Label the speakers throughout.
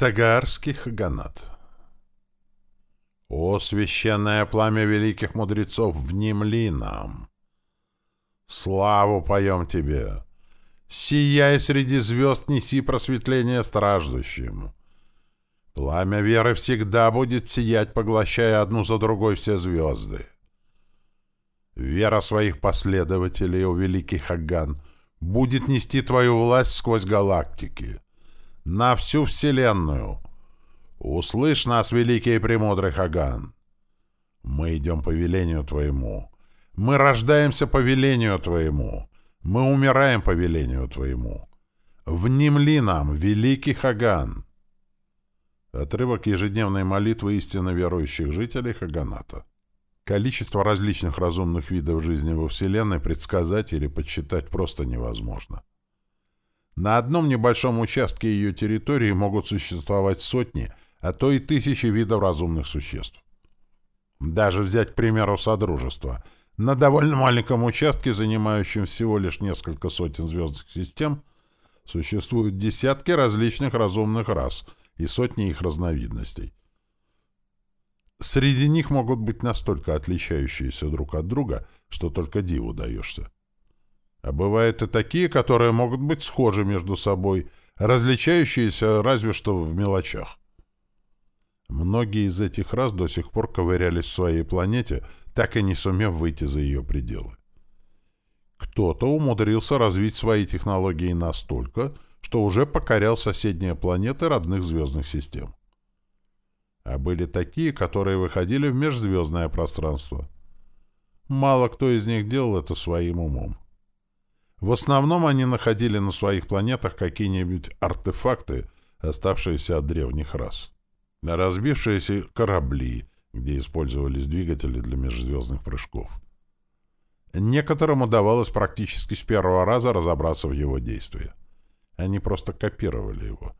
Speaker 1: Тагаарский хаганат О, священное пламя великих мудрецов, внемли нам! Славу поем тебе! Сияй среди звезд, неси просветление страждущим! Пламя веры всегда будет сиять, поглощая одну за другой все звезды. Вера своих последователей, о великий Хаган, будет нести твою власть сквозь галактики на всю Вселенную. Услышь нас, великий и премудрый Хаган. Мы идем по велению Твоему. Мы рождаемся по велению Твоему. Мы умираем по велению Твоему. Внемли нам, великий Хаган. Отрывок ежедневной молитвы истинно верующих жителей Хаганата. Количество различных разумных видов жизни во Вселенной предсказать или подсчитать просто невозможно. На одном небольшом участке ее территории могут существовать сотни, а то и тысячи видов разумных существ. Даже взять, к примеру, Содружество. На довольно маленьком участке, занимающем всего лишь несколько сотен звездных систем, существуют десятки различных разумных рас и сотни их разновидностей. Среди них могут быть настолько отличающиеся друг от друга, что только диву даешься. А бывают и такие, которые могут быть схожи между собой, различающиеся разве что в мелочах. Многие из этих рас до сих пор ковырялись в своей планете, так и не сумев выйти за ее пределы. Кто-то умудрился развить свои технологии настолько, что уже покорял соседние планеты родных звездных систем. А были такие, которые выходили в межзвездное пространство. Мало кто из них делал это своим умом. В основном они находили на своих планетах какие-нибудь артефакты, оставшиеся от древних рас. Разбившиеся корабли, где использовались двигатели для межзвездных прыжков. Некоторым удавалось практически с первого раза разобраться в его действии. Они просто копировали его.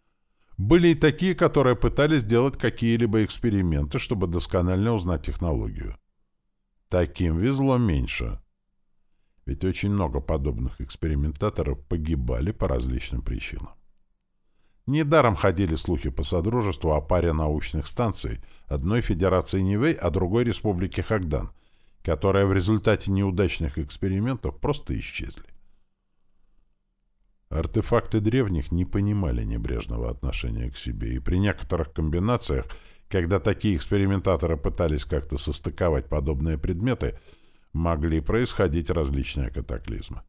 Speaker 1: Были и такие, которые пытались делать какие-либо эксперименты, чтобы досконально узнать технологию. Таким везло меньше. Ведь очень много подобных экспериментаторов погибали по различным причинам. Недаром ходили слухи по Содружеству о паре научных станций, одной Федерации Нивэй, а другой Республики Хагдан, которые в результате неудачных экспериментов просто исчезли. Артефакты древних не понимали небрежного отношения к себе, и при некоторых комбинациях, когда такие экспериментаторы пытались как-то состыковать подобные предметы – могли происходить различные катаклизмы.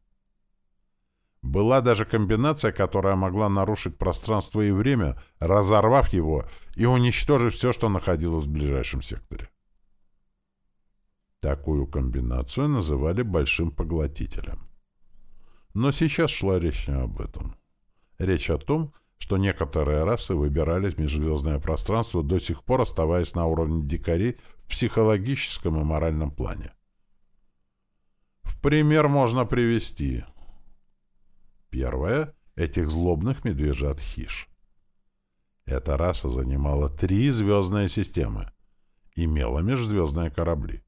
Speaker 1: Была даже комбинация, которая могла нарушить пространство и время, разорвав его и уничтожив все, что находилось в ближайшем секторе. Такую комбинацию называли большим поглотителем. Но сейчас шла речь не об этом. Речь о том, что некоторые расы выбирались в межзвездное пространство, до сих пор оставаясь на уровне дикарей в психологическом и моральном плане пример можно привести. Первое — этих злобных медвежат хиш. Эта раса занимала три звездные системы, имела межзвездные корабли,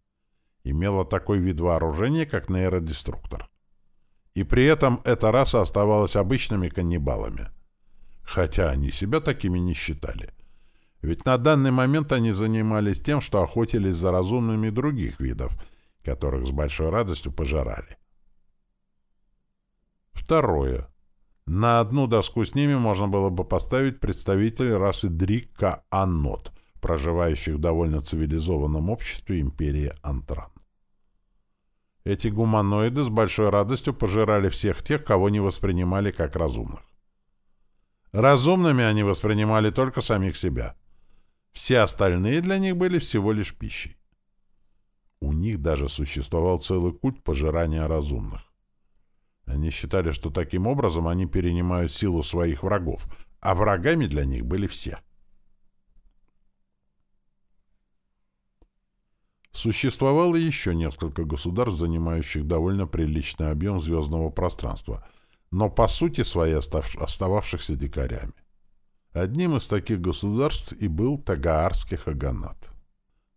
Speaker 1: имела такой вид вооружения, как нейродеструктор. И при этом эта раса оставалась обычными каннибалами, хотя они себя такими не считали. Ведь на данный момент они занимались тем, что охотились за разумными других видов — которых с большой радостью пожирали. Второе. На одну доску с ними можно было бы поставить представителей расы Дрика-Анот, проживающих в довольно цивилизованном обществе империи Антран. Эти гуманоиды с большой радостью пожирали всех тех, кого не воспринимали как разумных. Разумными они воспринимали только самих себя. Все остальные для них были всего лишь пищей. У них даже существовал целый культ пожирания разумных. Они считали, что таким образом они перенимают силу своих врагов, а врагами для них были все. Существовало еще несколько государств, занимающих довольно приличный объем звездного пространства, но по сути своей остававшихся дикарями. Одним из таких государств и был Тагаарский Хаганат.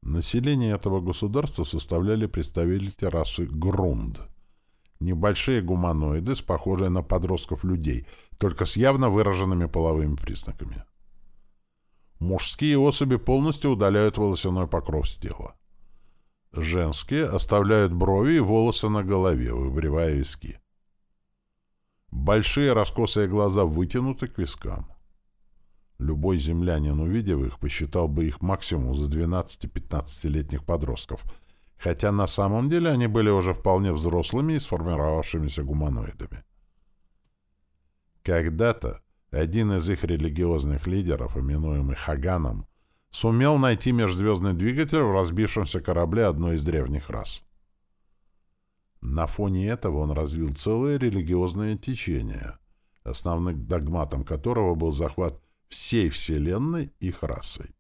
Speaker 1: Население этого государства составляли представители расы Грунд. Небольшие гуманоиды, похожие на подростков людей, только с явно выраженными половыми признаками. Мужские особи полностью удаляют волосяной покров с тела. Женские оставляют брови и волосы на голове, выбривая виски. Большие раскосые глаза вытянуты к вискам. Любой землянин, увидев их, посчитал бы их максимум за 12-15-летних подростков, хотя на самом деле они были уже вполне взрослыми и сформировавшимися гуманоидами. Когда-то один из их религиозных лидеров, именуемый Хаганом, сумел найти межзвездный двигатель в разбившемся корабле одной из древних рас. На фоне этого он развил целое религиозное течение, основным догматом которого был захват всей Вселенной их расой.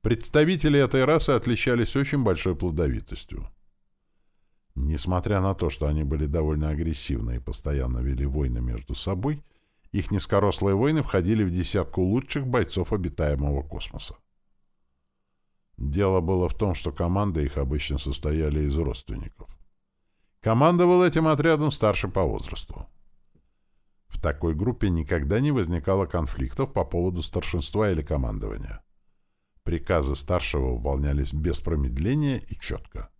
Speaker 1: Представители этой расы отличались очень большой плодовитостью. Несмотря на то, что они были довольно агрессивны и постоянно вели войны между собой, их низкорослые войны входили в десятку лучших бойцов обитаемого космоса. Дело было в том, что команды их обычно состояли из родственников. Командовал этим отрядом старший по возрасту. В такой группе никогда не возникало конфликтов по поводу старшинства или командования. Приказы старшего выполнялись без промедления и четко.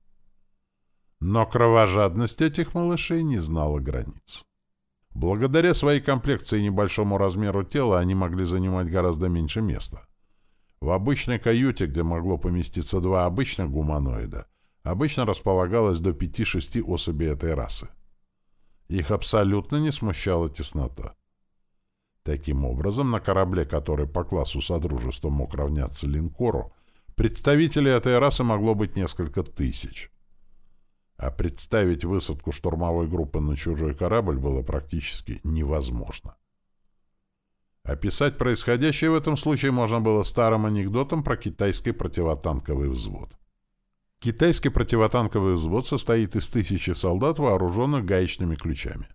Speaker 1: Но кровожадность этих малышей не знала границ. Благодаря своей комплекции и небольшому размеру тела они могли занимать гораздо меньше места. В обычной каюте, где могло поместиться два обычных гуманоида, обычно располагалось до 5-6 особей этой расы. Их абсолютно не смущала теснота. Таким образом, на корабле, который по классу Содружества мог равняться линкору, представителей этой расы могло быть несколько тысяч. А представить высадку штурмовой группы на чужой корабль было практически невозможно. Описать происходящее в этом случае можно было старым анекдотом про китайский противотанковый взвод. Китайский противотанковый взвод состоит из тысячи солдат, вооруженных гаечными ключами.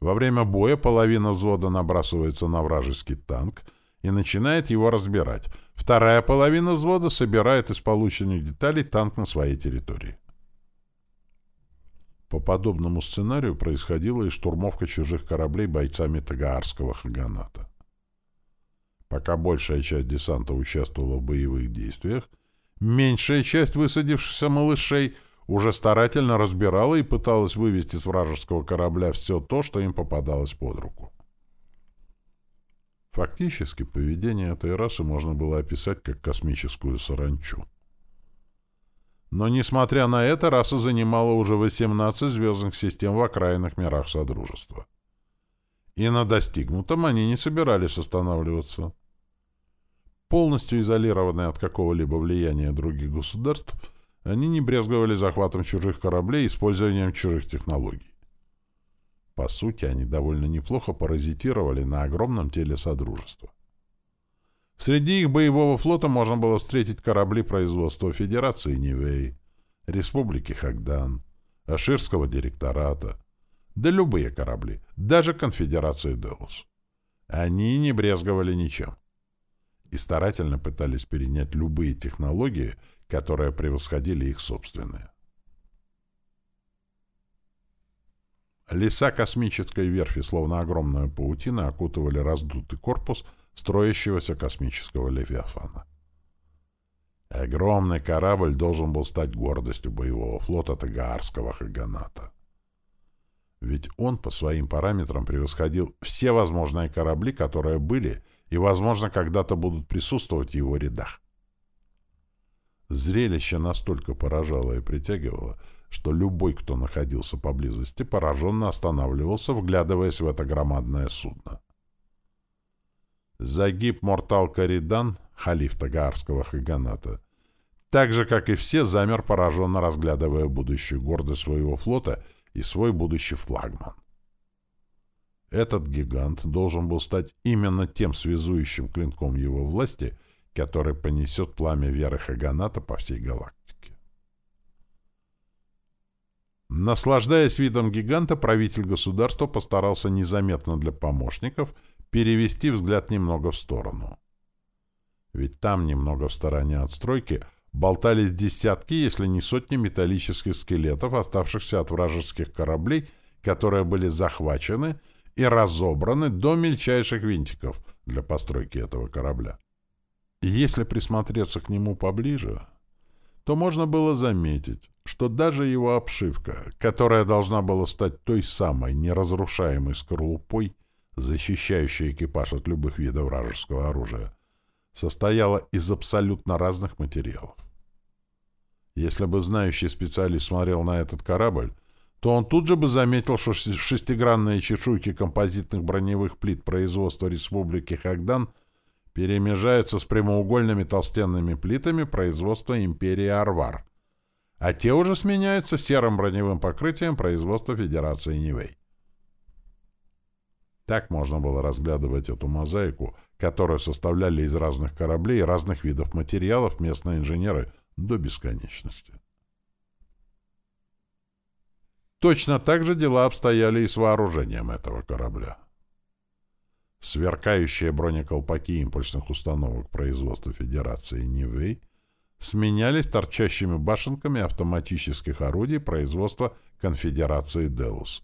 Speaker 1: Во время боя половина взвода набрасывается на вражеский танк и начинает его разбирать. Вторая половина взвода собирает из полученных деталей танк на своей территории. По подобному сценарию происходила и штурмовка чужих кораблей бойцами Тагаарского Хаганата. Пока большая часть десанта участвовала в боевых действиях, меньшая часть высадившихся малышей уже старательно разбирала и пыталась вывести с вражеского корабля все то, что им попадалось под руку. Фактически, поведение этой расы можно было описать как космическую саранчу. Но, несмотря на это, раса занимала уже 18 звездных систем в окраинных мирах Содружества. И на достигнутом они не собирались останавливаться. Полностью изолированные от какого-либо влияния других государств, они не брезговали захватом чужих кораблей и использованием чужих технологий. По сути, они довольно неплохо паразитировали на огромном теле Содружества. Среди их боевого флота можно было встретить корабли производства Федерации Нивей, Республики Хагдан, Аширского директората, да любые корабли, даже Конфедерации Деус. Они не брезговали ничем и старательно пытались перенять любые технологии, которые превосходили их собственные. Леса космической верфи, словно огромная паутина, окутывали раздутый корпус строящегося космического Левиафана. Огромный корабль должен был стать гордостью боевого флота Тагаарского Хаганата. Ведь он по своим параметрам превосходил все возможные корабли, которые были и, возможно, когда-то будут присутствовать в его рядах. Зрелище настолько поражало и притягивало, что любой, кто находился поблизости, пораженно останавливался, вглядываясь в это громадное судно. Загиб Мортал Каридан, халиф Тагаарского хаганата, так же, как и все, замер пораженно, разглядывая будущую гордость своего флота и свой будущий флагман. Этот гигант должен был стать именно тем связующим клинком его власти, который понесет пламя веры Хаганата по всей галактике. Наслаждаясь видом гиганта, правитель государства постарался незаметно для помощников перевести взгляд немного в сторону. Ведь там, немного в стороне от стройки, болтались десятки, если не сотни металлических скелетов, оставшихся от вражеских кораблей, которые были захвачены и разобраны до мельчайших винтиков для постройки этого корабля. Если присмотреться к нему поближе, то можно было заметить, что даже его обшивка, которая должна была стать той самой неразрушаемой скорлупой, защищающей экипаж от любых видов вражеского оружия, состояла из абсолютно разных материалов. Если бы знающий специалист смотрел на этот корабль, то он тут же бы заметил, что шестигранные чешуйки композитных броневых плит производства Республики Хагдан перемежаются с прямоугольными толстенными плитами производства империи Арвар, а те уже сменяются серым броневым покрытием производства Федерации Нивей. Так можно было разглядывать эту мозаику, которую составляли из разных кораблей и разных видов материалов местные инженеры до бесконечности. Точно так же дела обстояли и с вооружением этого корабля. Сверкающие бронеколпаки импульсных установок производства Федерации Нивэй сменялись торчащими башенками автоматических орудий производства Конфедерации Делус.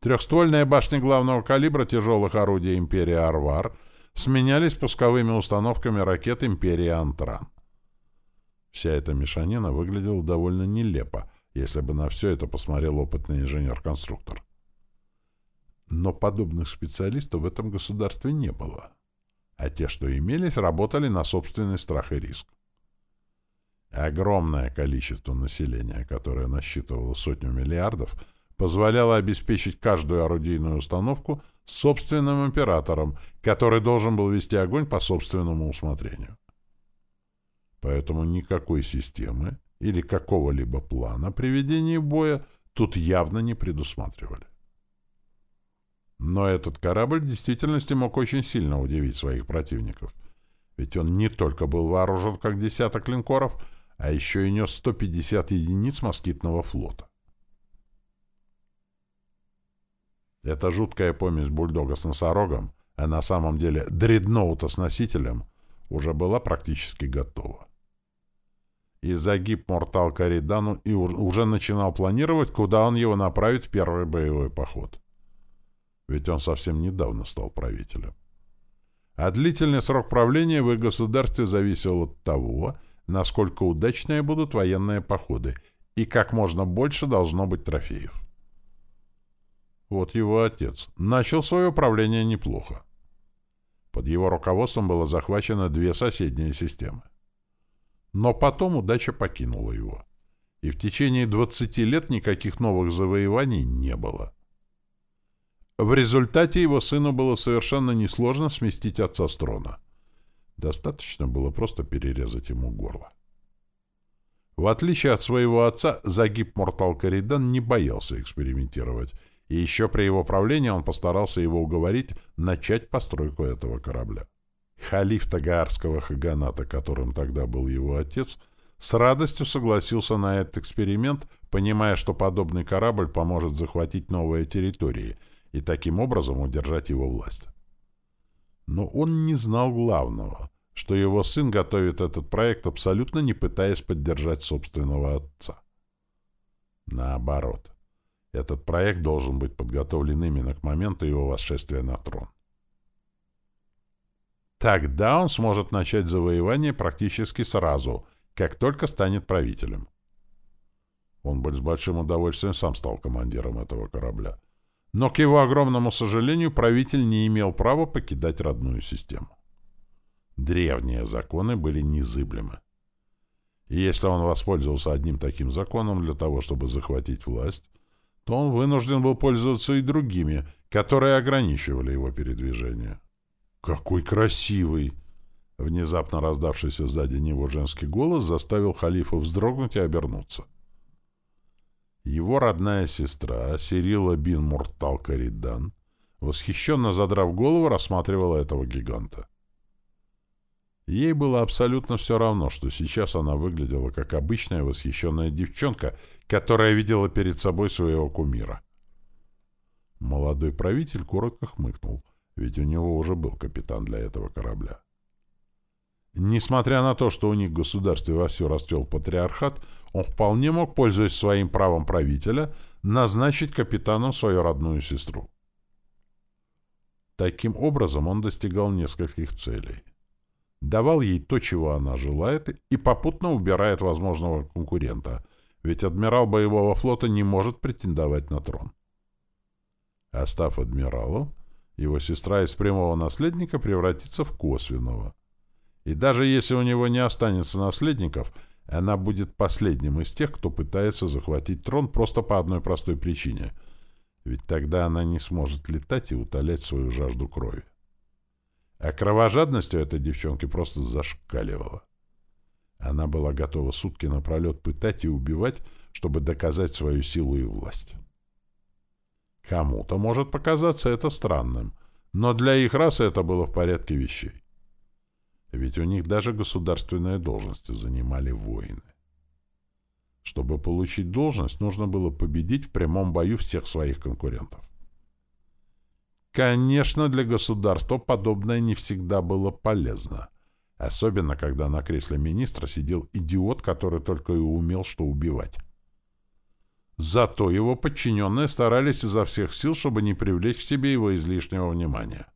Speaker 1: Трехствольные башни главного калибра тяжелых орудий Империи Арвар сменялись пусковыми установками ракет Империи Антран. Вся эта мешанина выглядела довольно нелепо, если бы на все это посмотрел опытный инженер-конструктор. Но подобных специалистов в этом государстве не было. А те, что имелись, работали на собственный страх и риск. Огромное количество населения, которое насчитывало сотню миллиардов, позволяло обеспечить каждую орудийную установку собственным императором, который должен был вести огонь по собственному усмотрению. Поэтому никакой системы или какого-либо плана приведения боя тут явно не предусматривали. Но этот корабль в действительности мог очень сильно удивить своих противников. Ведь он не только был вооружен как десяток линкоров, а еще и нес 150 единиц москитного флота. Эта жуткая помесь бульдога с носорогом, а на самом деле дредноута с носителем, уже была практически готова. И загиб Мортал Каридану и уже начинал планировать, куда он его направит в первый боевой поход ведь он совсем недавно стал правителем. А длительный срок правления в их государстве зависел от того, насколько удачные будут военные походы и как можно больше должно быть трофеев. Вот его отец начал свое правление неплохо. Под его руководством было захвачено две соседние системы. Но потом удача покинула его, и в течение 20 лет никаких новых завоеваний не было. В результате его сыну было совершенно несложно сместить отца с трона. Достаточно было просто перерезать ему горло. В отличие от своего отца, Загиб Мортал Каридан не боялся экспериментировать, и еще при его правлении он постарался его уговорить начать постройку этого корабля. Халиф Тагаарского Хаганата, которым тогда был его отец, с радостью согласился на этот эксперимент, понимая, что подобный корабль поможет захватить новые территории — и таким образом удержать его власть. Но он не знал главного, что его сын готовит этот проект, абсолютно не пытаясь поддержать собственного отца. Наоборот, этот проект должен быть подготовлен именно к моменту его восшествия на трон. Тогда он сможет начать завоевание практически сразу, как только станет правителем. Он бы с большим удовольствием сам стал командиром этого корабля. Но, к его огромному сожалению, правитель не имел права покидать родную систему. Древние законы были незыблемы. И если он воспользовался одним таким законом для того, чтобы захватить власть, то он вынужден был пользоваться и другими, которые ограничивали его передвижение. «Какой красивый!» Внезапно раздавшийся сзади него женский голос заставил халифа вздрогнуть и обернуться. Его родная сестра, Сирила бин Муртал Каридан, восхищенно задрав голову, рассматривала этого гиганта. Ей было абсолютно все равно, что сейчас она выглядела как обычная восхищенная девчонка, которая видела перед собой своего кумира. Молодой правитель коротко хмыкнул, ведь у него уже был капитан для этого корабля. Несмотря на то, что у них в государстве вовсю расцвел патриархат, он вполне мог, пользуясь своим правом правителя, назначить капитаном свою родную сестру. Таким образом он достигал нескольких целей. Давал ей то, чего она желает, и попутно убирает возможного конкурента, ведь адмирал боевого флота не может претендовать на трон. А став адмиралом, его сестра из прямого наследника превратится в косвенного. И даже если у него не останется наследников, она будет последним из тех, кто пытается захватить трон просто по одной простой причине. Ведь тогда она не сможет летать и утолять свою жажду крови. А кровожадностью этой девчонки просто зашкаливала. Она была готова сутки напролет пытать и убивать, чтобы доказать свою силу и власть. Кому-то может показаться это странным, но для их расы это было в порядке вещей. Ведь у них даже государственные должности занимали воины. Чтобы получить должность, нужно было победить в прямом бою всех своих конкурентов. Конечно, для государства подобное не всегда было полезно. Особенно, когда на кресле министра сидел идиот, который только и умел что убивать. Зато его подчиненные старались изо всех сил, чтобы не привлечь к себе его излишнего внимания.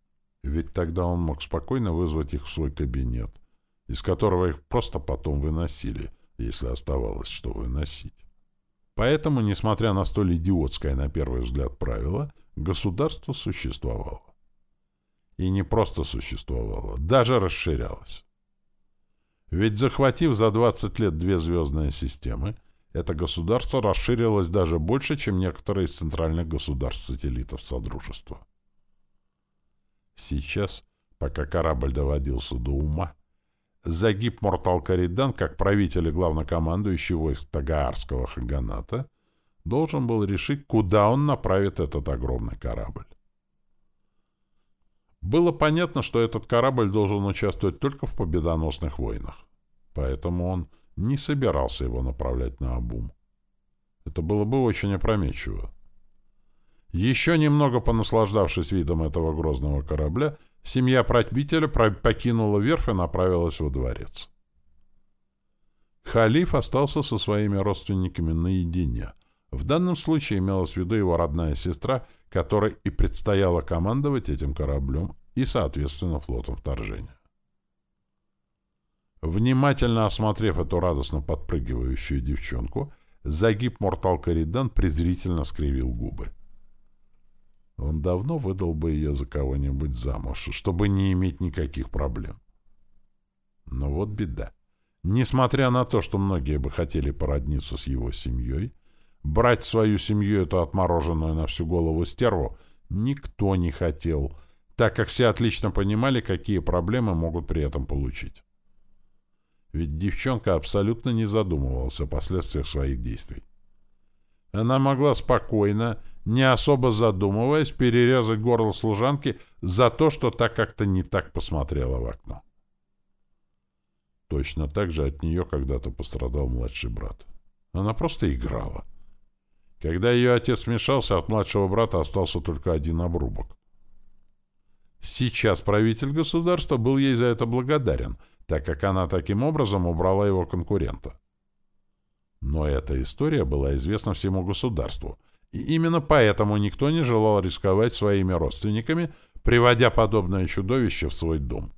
Speaker 1: Ведь тогда он мог спокойно вызвать их в свой кабинет, из которого их просто потом выносили, если оставалось что выносить. Поэтому, несмотря на столь идиотское на первый взгляд правило, государство существовало. И не просто существовало, даже расширялось. Ведь захватив за 20 лет две звездные системы, это государство расширилось даже больше, чем некоторые из центральных государств-сателлитов Содружества. Сейчас, пока корабль доводился до ума, Загиб Мортал Каридан, как правитель и главнокомандующий войск Тагаарского Хаганата, должен был решить, куда он направит этот огромный корабль. Было понятно, что этот корабль должен участвовать только в победоносных войнах, поэтому он не собирался его направлять на Абум. Это было бы очень опрометчиво. Еще немного понаслаждавшись видом этого грозного корабля, семья правителя покинула верфь и направилась во дворец. Халиф остался со своими родственниками наедине — в данном случае имелась в виду его родная сестра, которой и предстояло командовать этим кораблем и, соответственно, флотом вторжения. Внимательно осмотрев эту радостно подпрыгивающую девчонку, загиб Мортал Коридан презрительно скривил губы. Он давно выдал бы ее за кого-нибудь замуж, чтобы не иметь никаких проблем. Но вот беда. Несмотря на то, что многие бы хотели породниться с его семьей, Брать свою семью эту отмороженную на всю голову стерву никто не хотел, так как все отлично понимали, какие проблемы могут при этом получить. Ведь девчонка абсолютно не задумывалась о последствиях своих действий. Она могла спокойно, не особо задумываясь, перерезать горло служанки за то, что так как-то не так посмотрела в окно. Точно так же от нее когда-то пострадал младший брат. Она просто играла. Когда ее отец вмешался, от младшего брата остался только один обрубок. Сейчас правитель государства был ей за это благодарен, так как она таким образом убрала его конкурента. Но эта история была известна всему государству, и именно поэтому никто не желал рисковать своими родственниками, приводя подобное чудовище в свой дом.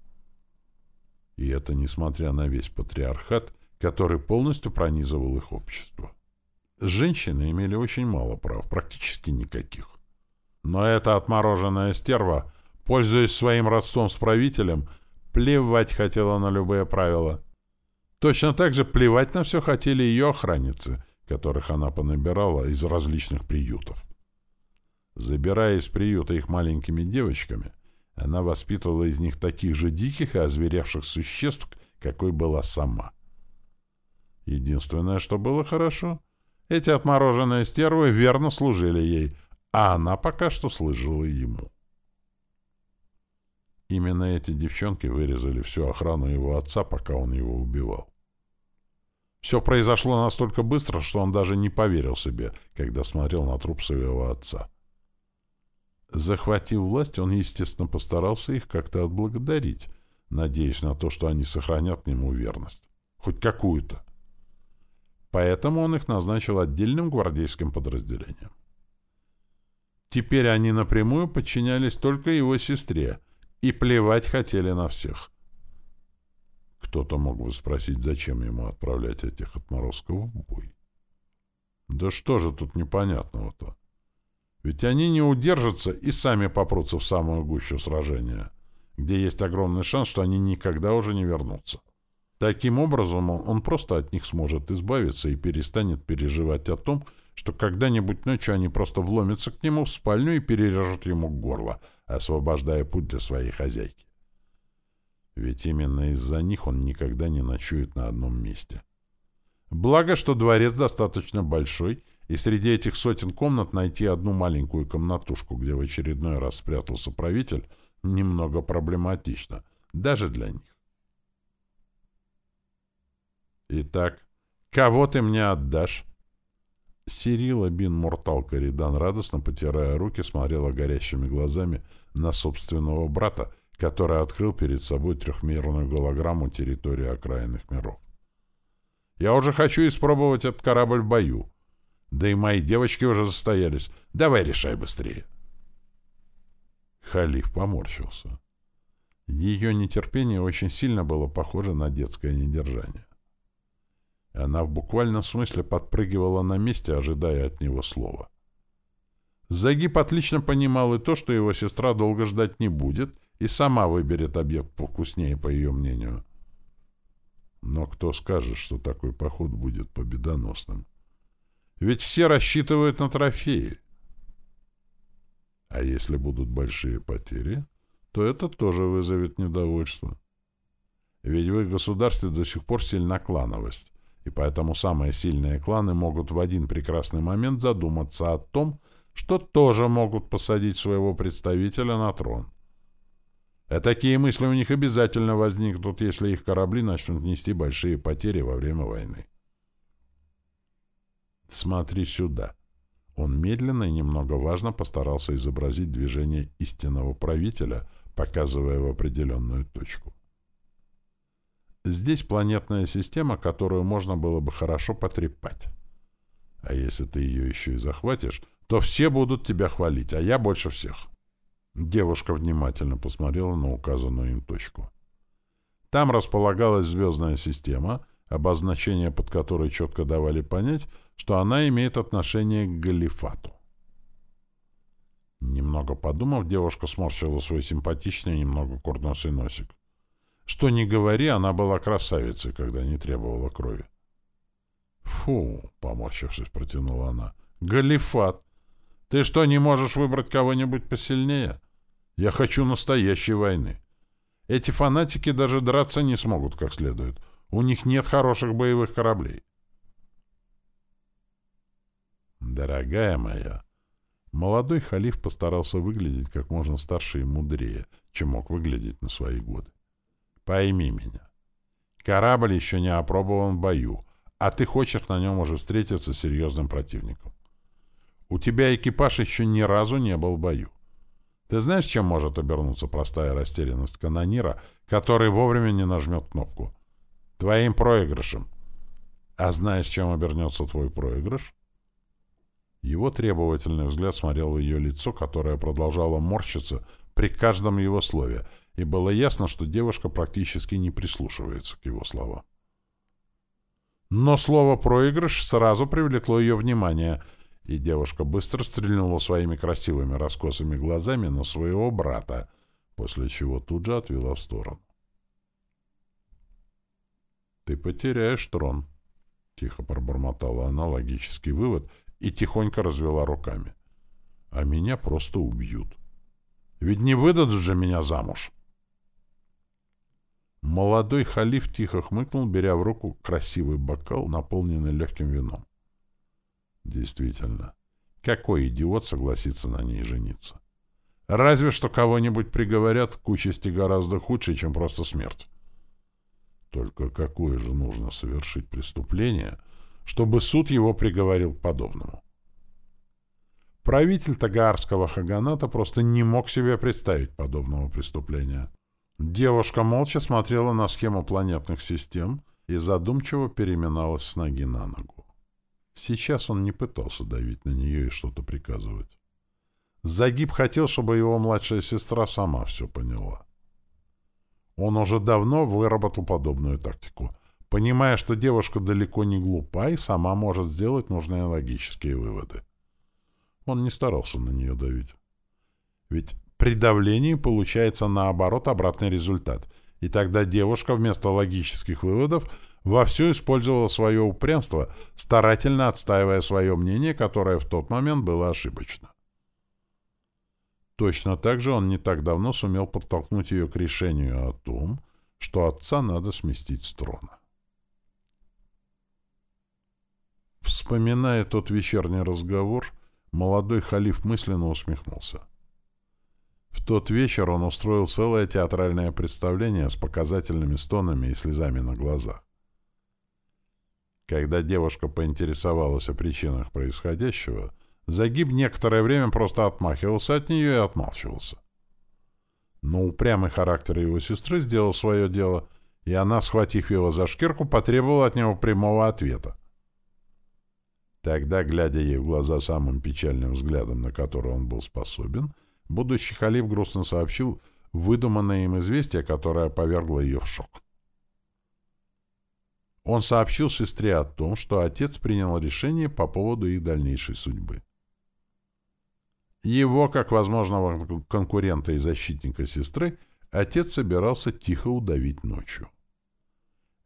Speaker 1: И это несмотря на весь патриархат, который полностью пронизывал их общество. Женщины имели очень мало прав, практически никаких. Но эта отмороженная стерва, пользуясь своим родством с правителем, плевать хотела на любые правила. Точно так же плевать на все хотели ее охранницы, которых она понабирала из различных приютов. Забирая из приюта их маленькими девочками, она воспитывала из них таких же диких и озверевших существ, какой была сама. Единственное, что было хорошо, эти отмороженные стервы верно служили ей, а она пока что служила ему. Именно эти девчонки вырезали всю охрану его отца, пока он его убивал. Все произошло настолько быстро, что он даже не поверил себе, когда смотрел на труп своего отца. Захватив власть, он, естественно, постарался их как-то отблагодарить, надеясь на то, что они сохранят к нему верность. Хоть какую-то поэтому он их назначил отдельным гвардейским подразделением. Теперь они напрямую подчинялись только его сестре и плевать хотели на всех. Кто-то мог бы спросить, зачем ему отправлять этих отморозков в бой. Да что же тут непонятного-то? Ведь они не удержатся и сами попрутся в самую гущу сражения, где есть огромный шанс, что они никогда уже не вернутся. Таким образом, он просто от них сможет избавиться и перестанет переживать о том, что когда-нибудь ночью они просто вломятся к нему в спальню и перережут ему горло, освобождая путь для своей хозяйки. Ведь именно из-за них он никогда не ночует на одном месте. Благо, что дворец достаточно большой, и среди этих сотен комнат найти одну маленькую комнатушку, где в очередной раз спрятался правитель, немного проблематично, даже для них. «Итак, кого ты мне отдашь?» Сирила бин Муртал Каридан, радостно потирая руки, смотрела горящими глазами на собственного брата, который открыл перед собой трехмерную голограмму территории окраинных миров. «Я уже хочу испробовать этот корабль в бою. Да и мои девочки уже застоялись. Давай решай быстрее». Халиф поморщился. Ее нетерпение очень сильно было похоже на детское недержание. Она в буквальном смысле подпрыгивала на месте, ожидая от него слова. Загиб отлично понимал и то, что его сестра долго ждать не будет и сама выберет объект повкуснее, по ее мнению. Но кто скажет, что такой поход будет победоносным? Ведь все рассчитывают на трофеи. А если будут большие потери, то это тоже вызовет недовольство. Ведь в их государстве до сих пор сильна клановость, и поэтому самые сильные кланы могут в один прекрасный момент задуматься о том, что тоже могут посадить своего представителя на трон. А такие мысли у них обязательно возникнут, если их корабли начнут нести большие потери во время войны. «Смотри сюда». Он медленно и немного важно постарался изобразить движение истинного правителя, показывая в определенную точку. Здесь планетная система, которую можно было бы хорошо потрепать. А если ты ее еще и захватишь, то все будут тебя хвалить, а я больше всех. Девушка внимательно посмотрела на указанную им точку. Там располагалась звездная система, обозначения под которой четко давали понять, что она имеет отношение к Галифату. Немного подумав, девушка сморщила свой симпатичный, немного курносый носик. Что ни говори, она была красавицей, когда не требовала крови. «Фу!» — поморщившись, протянула она. «Галифат! Ты что, не можешь выбрать кого-нибудь посильнее? Я хочу настоящей войны. Эти фанатики даже драться не смогут как следует. У них нет хороших боевых кораблей». «Дорогая моя!» Молодой халиф постарался выглядеть как можно старше и мудрее, чем мог выглядеть на свои годы. Пойми меня. Корабль еще не опробован в бою, а ты хочешь на нем уже встретиться с серьезным противником. У тебя экипаж еще ни разу не был в бою. Ты знаешь, чем может обернуться простая растерянность канонира, который вовремя не нажмет кнопку? Твоим проигрышем. А знаешь, чем обернется твой проигрыш? Его требовательный взгляд смотрел в ее лицо, которое продолжало морщиться при каждом его слове, и было ясно, что девушка практически не прислушивается к его словам. Но слово «проигрыш» сразу привлекло ее внимание, и девушка быстро стрельнула своими красивыми раскосыми глазами на своего брата, после чего тут же отвела в сторону. «Ты потеряешь трон», — тихо пробормотала она логический вывод и тихонько развела руками. «А меня просто убьют. Ведь не выдадут же меня замуж». Молодой халиф тихо хмыкнул, беря в руку красивый бокал, наполненный легким вином. Действительно, какой идиот согласится на ней жениться? Разве что кого-нибудь приговорят к участи гораздо худше, чем просто смерть. Только какое же нужно совершить преступление, чтобы суд его приговорил к подобному? Правитель Тагаарского Хаганата просто не мог себе представить подобного преступления. Девушка молча смотрела на схему планетных систем и задумчиво переминалась с ноги на ногу. Сейчас он не пытался давить на нее и что-то приказывать. Загиб хотел, чтобы его младшая сестра сама все поняла. Он уже давно выработал подобную тактику, понимая, что девушка далеко не глупа и сама может сделать нужные логические выводы. Он не старался на нее давить. Ведь при давлении получается наоборот обратный результат, и тогда девушка вместо логических выводов вовсю использовала свое упрямство, старательно отстаивая свое мнение, которое в тот момент было ошибочно. Точно так же он не так давно сумел подтолкнуть ее к решению о том, что отца надо сместить с трона. Вспоминая тот вечерний разговор, молодой халиф мысленно усмехнулся. В тот вечер он устроил целое театральное представление с показательными стонами и слезами на глазах. Когда девушка поинтересовалась о причинах происходящего, Загиб некоторое время просто отмахивался от нее и отмалчивался. Но упрямый характер его сестры сделал свое дело, и она, схватив его за шкирку, потребовала от него прямого ответа. Тогда, глядя ей в глаза самым печальным взглядом, на который он был способен, будущий халиф грустно сообщил выдуманное им известие, которое повергло ее в шок. Он сообщил сестре о том, что отец принял решение по поводу их дальнейшей судьбы. Его, как возможного конкурента и защитника сестры, отец собирался тихо удавить ночью.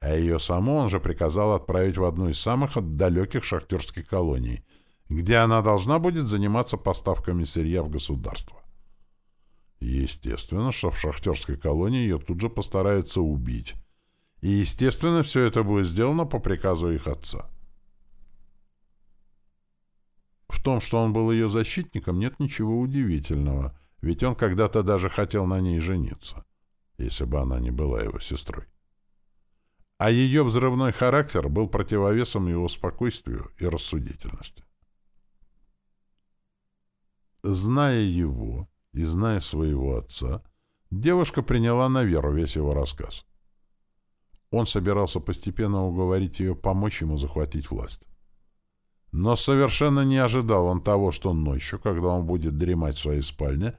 Speaker 1: А ее саму он же приказал отправить в одну из самых далеких шахтерских колоний, где она должна будет заниматься поставками сырья в государство. Естественно, что в шахтерской колонии ее тут же постараются убить. И, естественно, все это будет сделано по приказу их отца. В том, что он был ее защитником, нет ничего удивительного, ведь он когда-то даже хотел на ней жениться, если бы она не была его сестрой. А ее взрывной характер был противовесом его спокойствию и рассудительности. Зная его и зная своего отца, девушка приняла на веру весь его рассказ. Он собирался постепенно уговорить ее помочь ему захватить власть. Но совершенно не ожидал он того, что ночью, когда он будет дремать в своей спальне,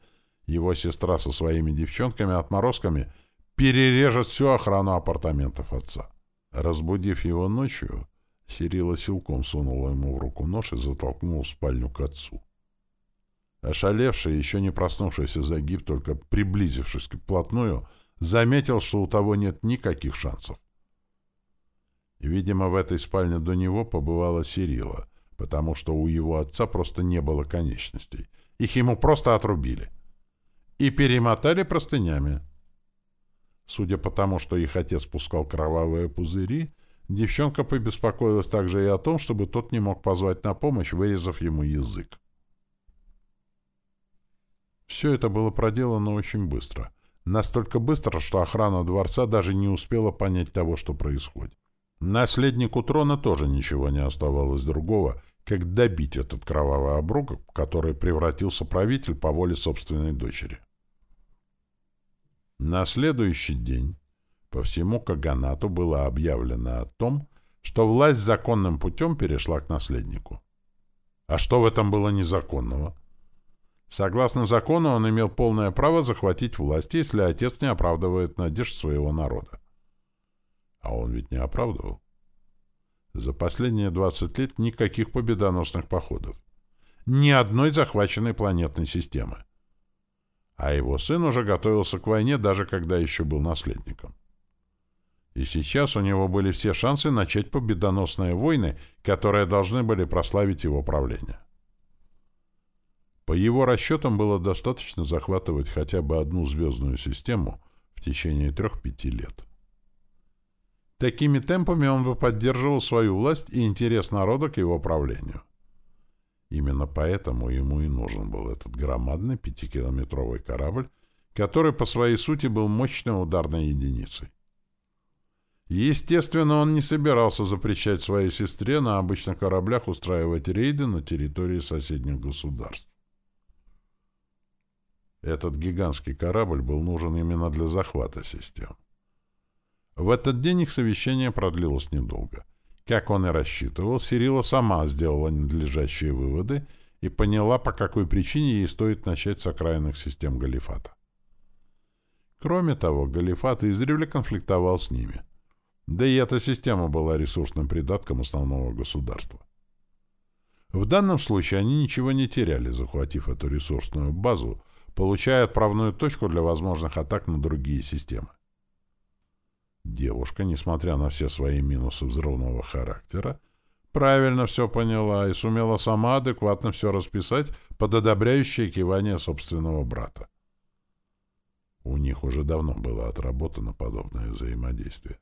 Speaker 1: его сестра со своими девчонками-отморозками перережет всю охрану апартаментов отца. Разбудив его ночью, Сирила силком сунула ему в руку нож и затолкнула в спальню к отцу. Ошалевший, еще не проснувшийся загиб, только приблизившись к плотную, заметил, что у того нет никаких шансов. Видимо, в этой спальне до него побывала Сирила, потому что у его отца просто не было конечностей. Их ему просто отрубили. И перемотали простынями. Судя по тому, что их отец пускал кровавые пузыри, девчонка побеспокоилась также и о том, чтобы тот не мог позвать на помощь, вырезав ему язык. Все это было проделано очень быстро. Настолько быстро, что охрана дворца даже не успела понять того, что происходит. Наследнику трона тоже ничего не оставалось другого, как добить этот кровавый обруг, в который превратился правитель по воле собственной дочери. На следующий день по всему Каганату было объявлено о том, что власть законным путем перешла к наследнику. А что в этом было незаконного? Согласно закону, он имел полное право захватить власть, если отец не оправдывает надежд своего народа. А он ведь не оправдывал. За последние 20 лет никаких победоносных походов. Ни одной захваченной планетной системы. А его сын уже готовился к войне, даже когда еще был наследником. И сейчас у него были все шансы начать победоносные войны, которые должны были прославить его правление. По его расчетам было достаточно захватывать хотя бы одну звездную систему в течение трех-пяти лет. Такими темпами он бы поддерживал свою власть и интерес народа к его правлению. Именно поэтому ему и нужен был этот громадный пятикилометровый корабль, который по своей сути был мощной ударной единицей. Естественно, он не собирался запрещать своей сестре на обычных кораблях устраивать рейды на территории соседних государств. Этот гигантский корабль был нужен именно для захвата систем. В этот день их совещание продлилось недолго. Как он и рассчитывал, Сирила сама сделала надлежащие выводы и поняла, по какой причине ей стоит начать с окраинных систем Галифата. Кроме того, Галифат издревле конфликтовал с ними. Да и эта система была ресурсным придатком основного государства. В данном случае они ничего не теряли, захватив эту ресурсную базу, получая отправную точку для возможных атак на другие системы. Девушка, несмотря на все свои минусы взрывного характера, правильно все поняла и сумела сама адекватно все расписать под одобряющее кивание собственного брата. У них уже давно было отработано подобное взаимодействие.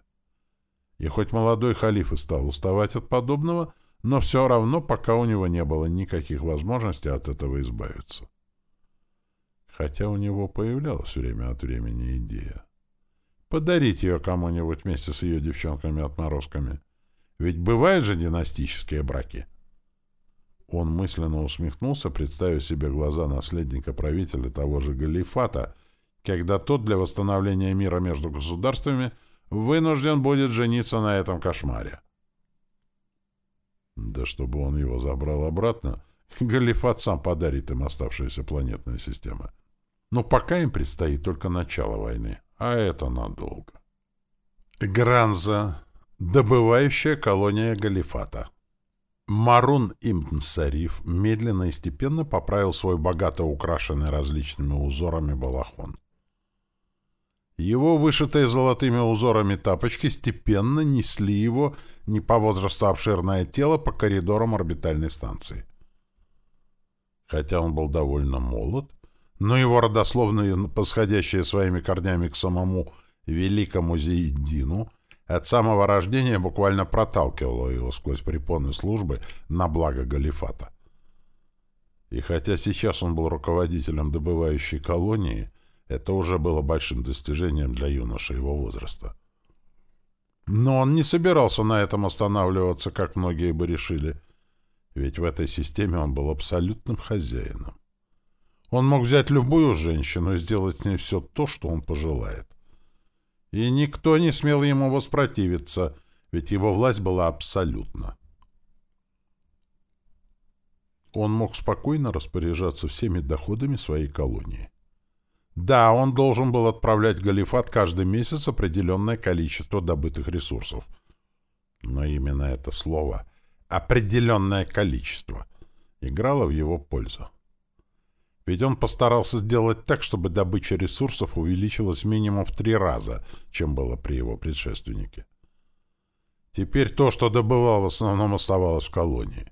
Speaker 1: И хоть молодой халиф и стал уставать от подобного, но все равно пока у него не было никаких возможностей от этого избавиться. Хотя у него появлялась время от времени идея. Подарить ее кому-нибудь вместе с ее девчонками-отморозками. Ведь бывают же династические браки. Он мысленно усмехнулся, представив себе глаза наследника правителя того же Галифата, когда тот для восстановления мира между государствами вынужден будет жениться на этом кошмаре. Да чтобы он его забрал обратно, Галифат сам подарит им оставшиеся планетные системы. Но пока им предстоит только начало войны, а это надолго. Гранза. Добывающая колония Галифата. Марун Ибн Сариф медленно и степенно поправил свой богато украшенный различными узорами балахон. Его вышитые золотыми узорами тапочки степенно несли его не по возрасту обширное тело по коридорам орбитальной станции. Хотя он был довольно молод, но его родословные, подходящие своими корнями к самому великому Зиеддину, от самого рождения буквально проталкивало его сквозь препоны службы на благо Галифата. И хотя сейчас он был руководителем добывающей колонии, это уже было большим достижением для юноши его возраста. Но он не собирался на этом останавливаться, как многие бы решили, ведь в этой системе он был абсолютным хозяином. Он мог взять любую женщину и сделать с ней все то, что он пожелает. И никто не смел ему воспротивиться, ведь его власть была абсолютна. Он мог спокойно распоряжаться всеми доходами своей колонии. Да, он должен был отправлять Галифат каждый месяц определенное количество добытых ресурсов. Но именно это слово «определенное количество» играло в его пользу. Ведь он постарался сделать так, чтобы добыча ресурсов увеличилась минимум в три раза, чем было при его предшественнике. Теперь то, что добывал, в основном оставалось в колонии.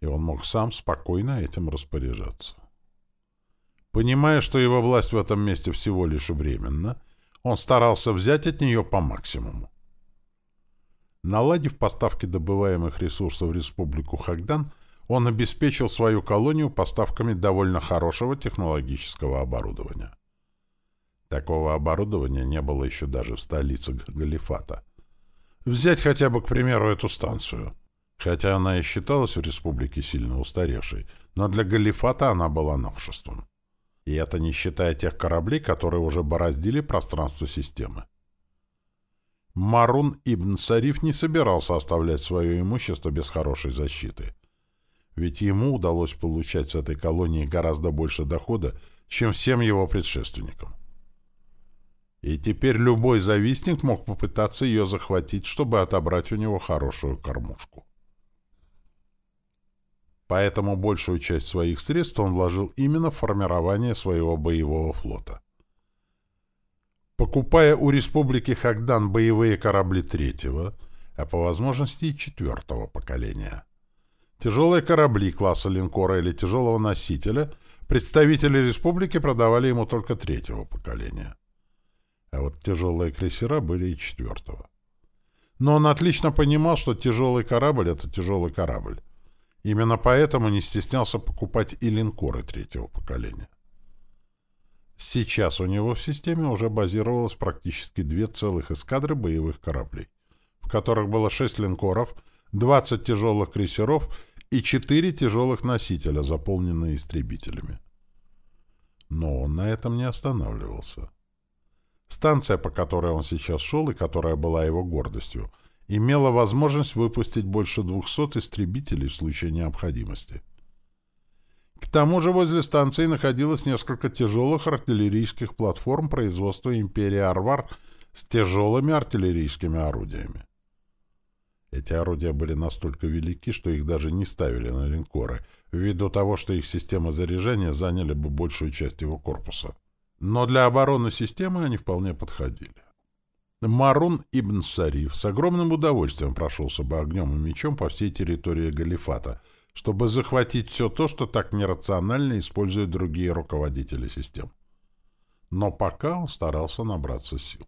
Speaker 1: И он мог сам спокойно этим распоряжаться. Понимая, что его власть в этом месте всего лишь временна, он старался взять от нее по максимуму. Наладив поставки добываемых ресурсов в республику Хагдан, он обеспечил свою колонию поставками довольно хорошего технологического оборудования. Такого оборудования не было еще даже в столице Галифата. Взять хотя бы, к примеру, эту станцию. Хотя она и считалась в республике сильно устаревшей, но для Галифата она была новшеством. И это не считая тех кораблей, которые уже бороздили пространство системы. Марун Ибн Сариф не собирался оставлять свое имущество без хорошей защиты – ведь ему удалось получать с этой колонии гораздо больше дохода, чем всем его предшественникам. И теперь любой завистник мог попытаться ее захватить, чтобы отобрать у него хорошую кормушку. Поэтому большую часть своих средств он вложил именно в формирование своего боевого флота. Покупая у Республики Хагдан боевые корабли третьего, а по возможности и четвертого поколения – Тяжелые корабли класса линкора или тяжелого носителя представители республики продавали ему только третьего поколения. А вот тяжелые крейсера были и четвертого. Но он отлично понимал, что тяжелый корабль — это тяжелый корабль. Именно поэтому не стеснялся покупать и линкоры третьего поколения. Сейчас у него в системе уже базировалось практически две целых эскадры боевых кораблей, в которых было шесть линкоров, 20 тяжелых крейсеров и четыре тяжелых носителя, заполненные истребителями. Но он на этом не останавливался. Станция, по которой он сейчас шел и которая была его гордостью, имела возможность выпустить больше 200 истребителей в случае необходимости. К тому же возле станции находилось несколько тяжелых артиллерийских платформ производства империи Арвар с тяжелыми артиллерийскими орудиями. Эти орудия были настолько велики, что их даже не ставили на линкоры, ввиду того, что их системы заряжания заняли бы большую часть его корпуса. Но для обороны системы они вполне подходили. Марун ибн Сариф с огромным удовольствием прошелся бы огнем и мечом по всей территории Галифата, чтобы захватить все то, что так нерационально используют другие руководители систем. Но пока он старался набраться сил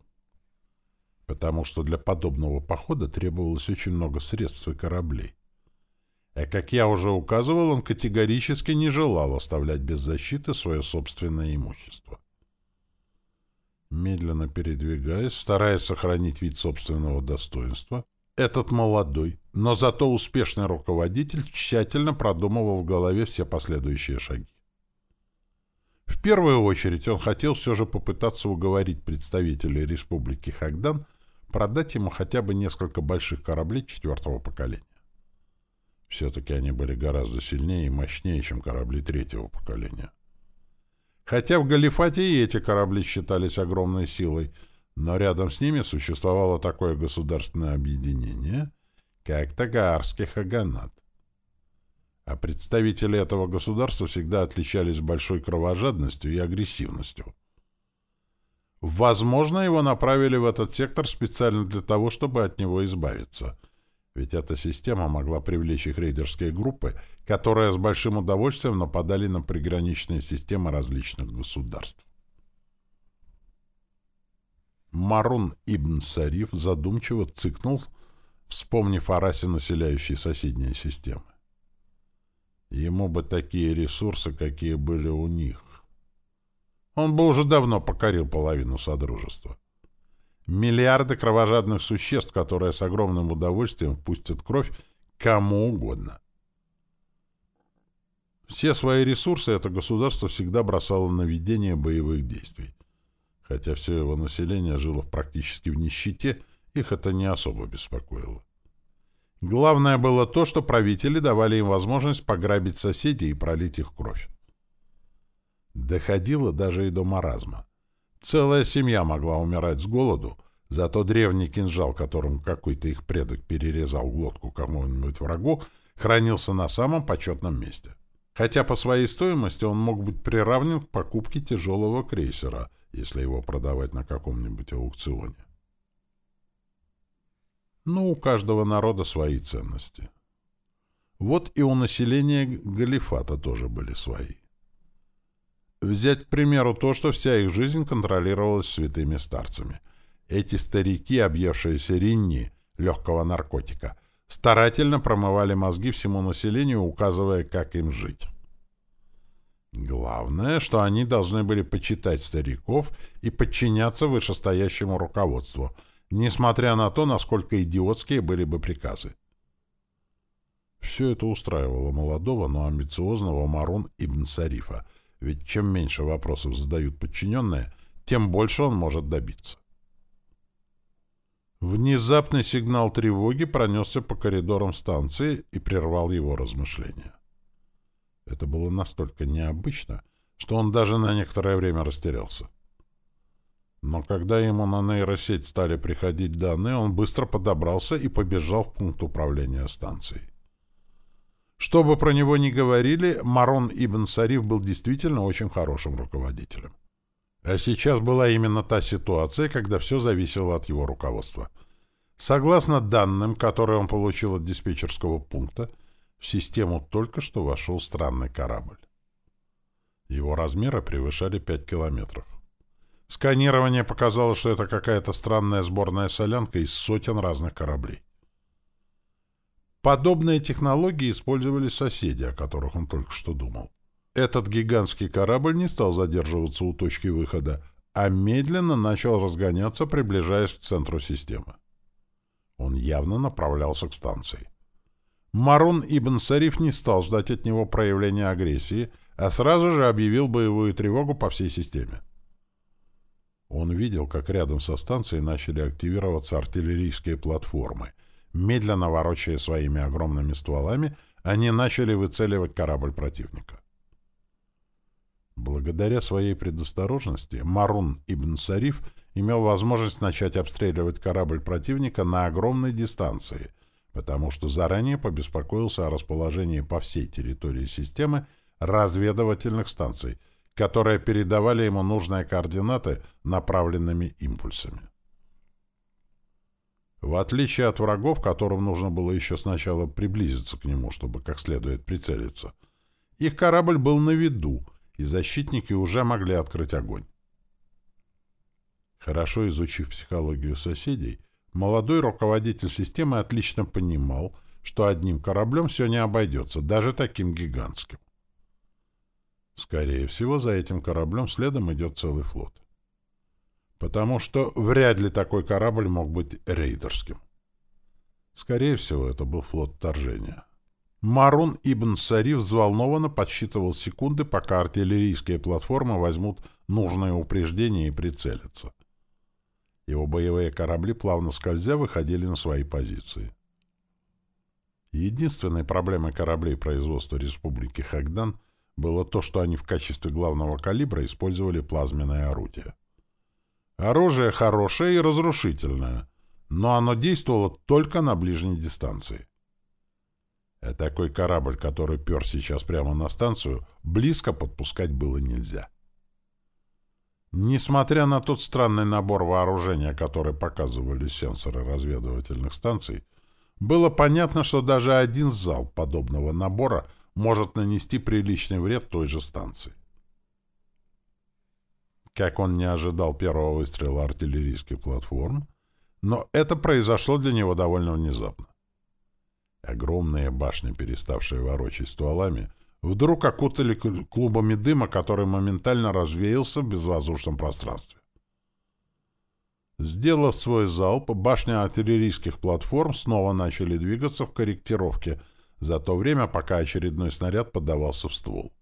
Speaker 1: потому что для подобного похода требовалось очень много средств и кораблей. А как я уже указывал, он категорически не желал оставлять без защиты свое собственное имущество. Медленно передвигаясь, стараясь сохранить вид собственного достоинства, этот молодой, но зато успешный руководитель тщательно продумывал в голове все последующие шаги. В первую очередь он хотел все же попытаться уговорить представителей Республики Хагдан продать ему хотя бы несколько больших кораблей четвертого поколения. Все-таки они были гораздо сильнее и мощнее, чем корабли третьего поколения. Хотя в Галифате и эти корабли считались огромной силой, но рядом с ними существовало такое государственное объединение, как Тагаарский Хаганат. А представители этого государства всегда отличались большой кровожадностью и агрессивностью. Возможно, его направили в этот сектор специально для того, чтобы от него избавиться. Ведь эта система могла привлечь их рейдерские группы, которые с большим удовольствием нападали на приграничные системы различных государств. Марун ибн Сариф задумчиво цыкнул, вспомнив о расе, населяющей соседние системы. Ему бы такие ресурсы, какие были у них. Он бы уже давно покорил половину Содружества. Миллиарды кровожадных существ, которые с огромным удовольствием пустят кровь кому угодно. Все свои ресурсы это государство всегда бросало на ведение боевых действий. Хотя все его население жило практически в нищете, их это не особо беспокоило. Главное было то, что правители давали им возможность пограбить соседей и пролить их кровь. Доходило даже и до маразма. Целая семья могла умирать с голоду, зато древний кинжал, которым какой-то их предок перерезал глотку кому-нибудь врагу, хранился на самом почетном месте. Хотя по своей стоимости он мог быть приравнен к покупке тяжелого крейсера, если его продавать на каком-нибудь аукционе. Но у каждого народа свои ценности. Вот и у населения Галифата тоже были свои. Взять, к примеру, то, что вся их жизнь контролировалась святыми старцами. Эти старики, объевшиеся ринни, легкого наркотика, старательно промывали мозги всему населению, указывая, как им жить. Главное, что они должны были почитать стариков и подчиняться вышестоящему руководству, несмотря на то, насколько идиотские были бы приказы. Все это устраивало молодого, но амбициозного Марун ибн Сарифа — ведь чем меньше вопросов задают подчиненные, тем больше он может добиться. Внезапный сигнал тревоги пронесся по коридорам станции и прервал его размышления. Это было настолько необычно, что он даже на некоторое время растерялся. Но когда ему на нейросеть стали приходить данные, он быстро подобрался и побежал в пункт управления станцией. Что бы про него ни говорили, Марон Ибн Сариф был действительно очень хорошим руководителем. А сейчас была именно та ситуация, когда все зависело от его руководства. Согласно данным, которые он получил от диспетчерского пункта, в систему только что вошел странный корабль. Его размеры превышали 5 километров. Сканирование показало, что это какая-то странная сборная солянка из сотен разных кораблей. Подобные технологии использовали соседи, о которых он только что думал. Этот гигантский корабль не стал задерживаться у точки выхода, а медленно начал разгоняться, приближаясь к центру системы. Он явно направлялся к станции. Марун Ибн Сариф не стал ждать от него проявления агрессии, а сразу же объявил боевую тревогу по всей системе. Он видел, как рядом со станцией начали активироваться артиллерийские платформы — Медленно ворочая своими огромными стволами, они начали выцеливать корабль противника. Благодаря своей предосторожности Марун ибн Сариф имел возможность начать обстреливать корабль противника на огромной дистанции, потому что заранее побеспокоился о расположении по всей территории системы разведывательных станций, которые передавали ему нужные координаты направленными импульсами. В отличие от врагов, которым нужно было еще сначала приблизиться к нему, чтобы как следует прицелиться, их корабль был на виду, и защитники уже могли открыть огонь. Хорошо изучив психологию соседей, молодой руководитель системы отлично понимал, что одним кораблем все не обойдется, даже таким гигантским. Скорее всего, за этим кораблем следом идет целый флот потому что вряд ли такой корабль мог быть рейдерским. Скорее всего, это был флот вторжения. Марун Ибн Сари взволнованно подсчитывал секунды, пока артиллерийские платформы возьмут нужное упреждение и прицелятся. Его боевые корабли, плавно скользя, выходили на свои позиции. Единственной проблемой кораблей производства Республики Хагдан было то, что они в качестве главного калибра использовали плазменное орудие. Оружие хорошее и разрушительное, но оно действовало только на ближней дистанции. А такой корабль, который пер сейчас прямо на станцию, близко подпускать было нельзя. Несмотря на тот странный набор вооружения, который показывали сенсоры разведывательных станций, было понятно, что даже один зал подобного набора может нанести приличный вред той же станции. Как он не ожидал первого выстрела артиллерийских платформ, но это произошло для него довольно внезапно. Огромные башни, переставшие ворочать стволами, вдруг окутали клубами дыма, который моментально развеялся в безвоздушном пространстве. Сделав свой залп, башни артиллерийских платформ снова начали двигаться в корректировке за то время, пока очередной снаряд подавался в ствол.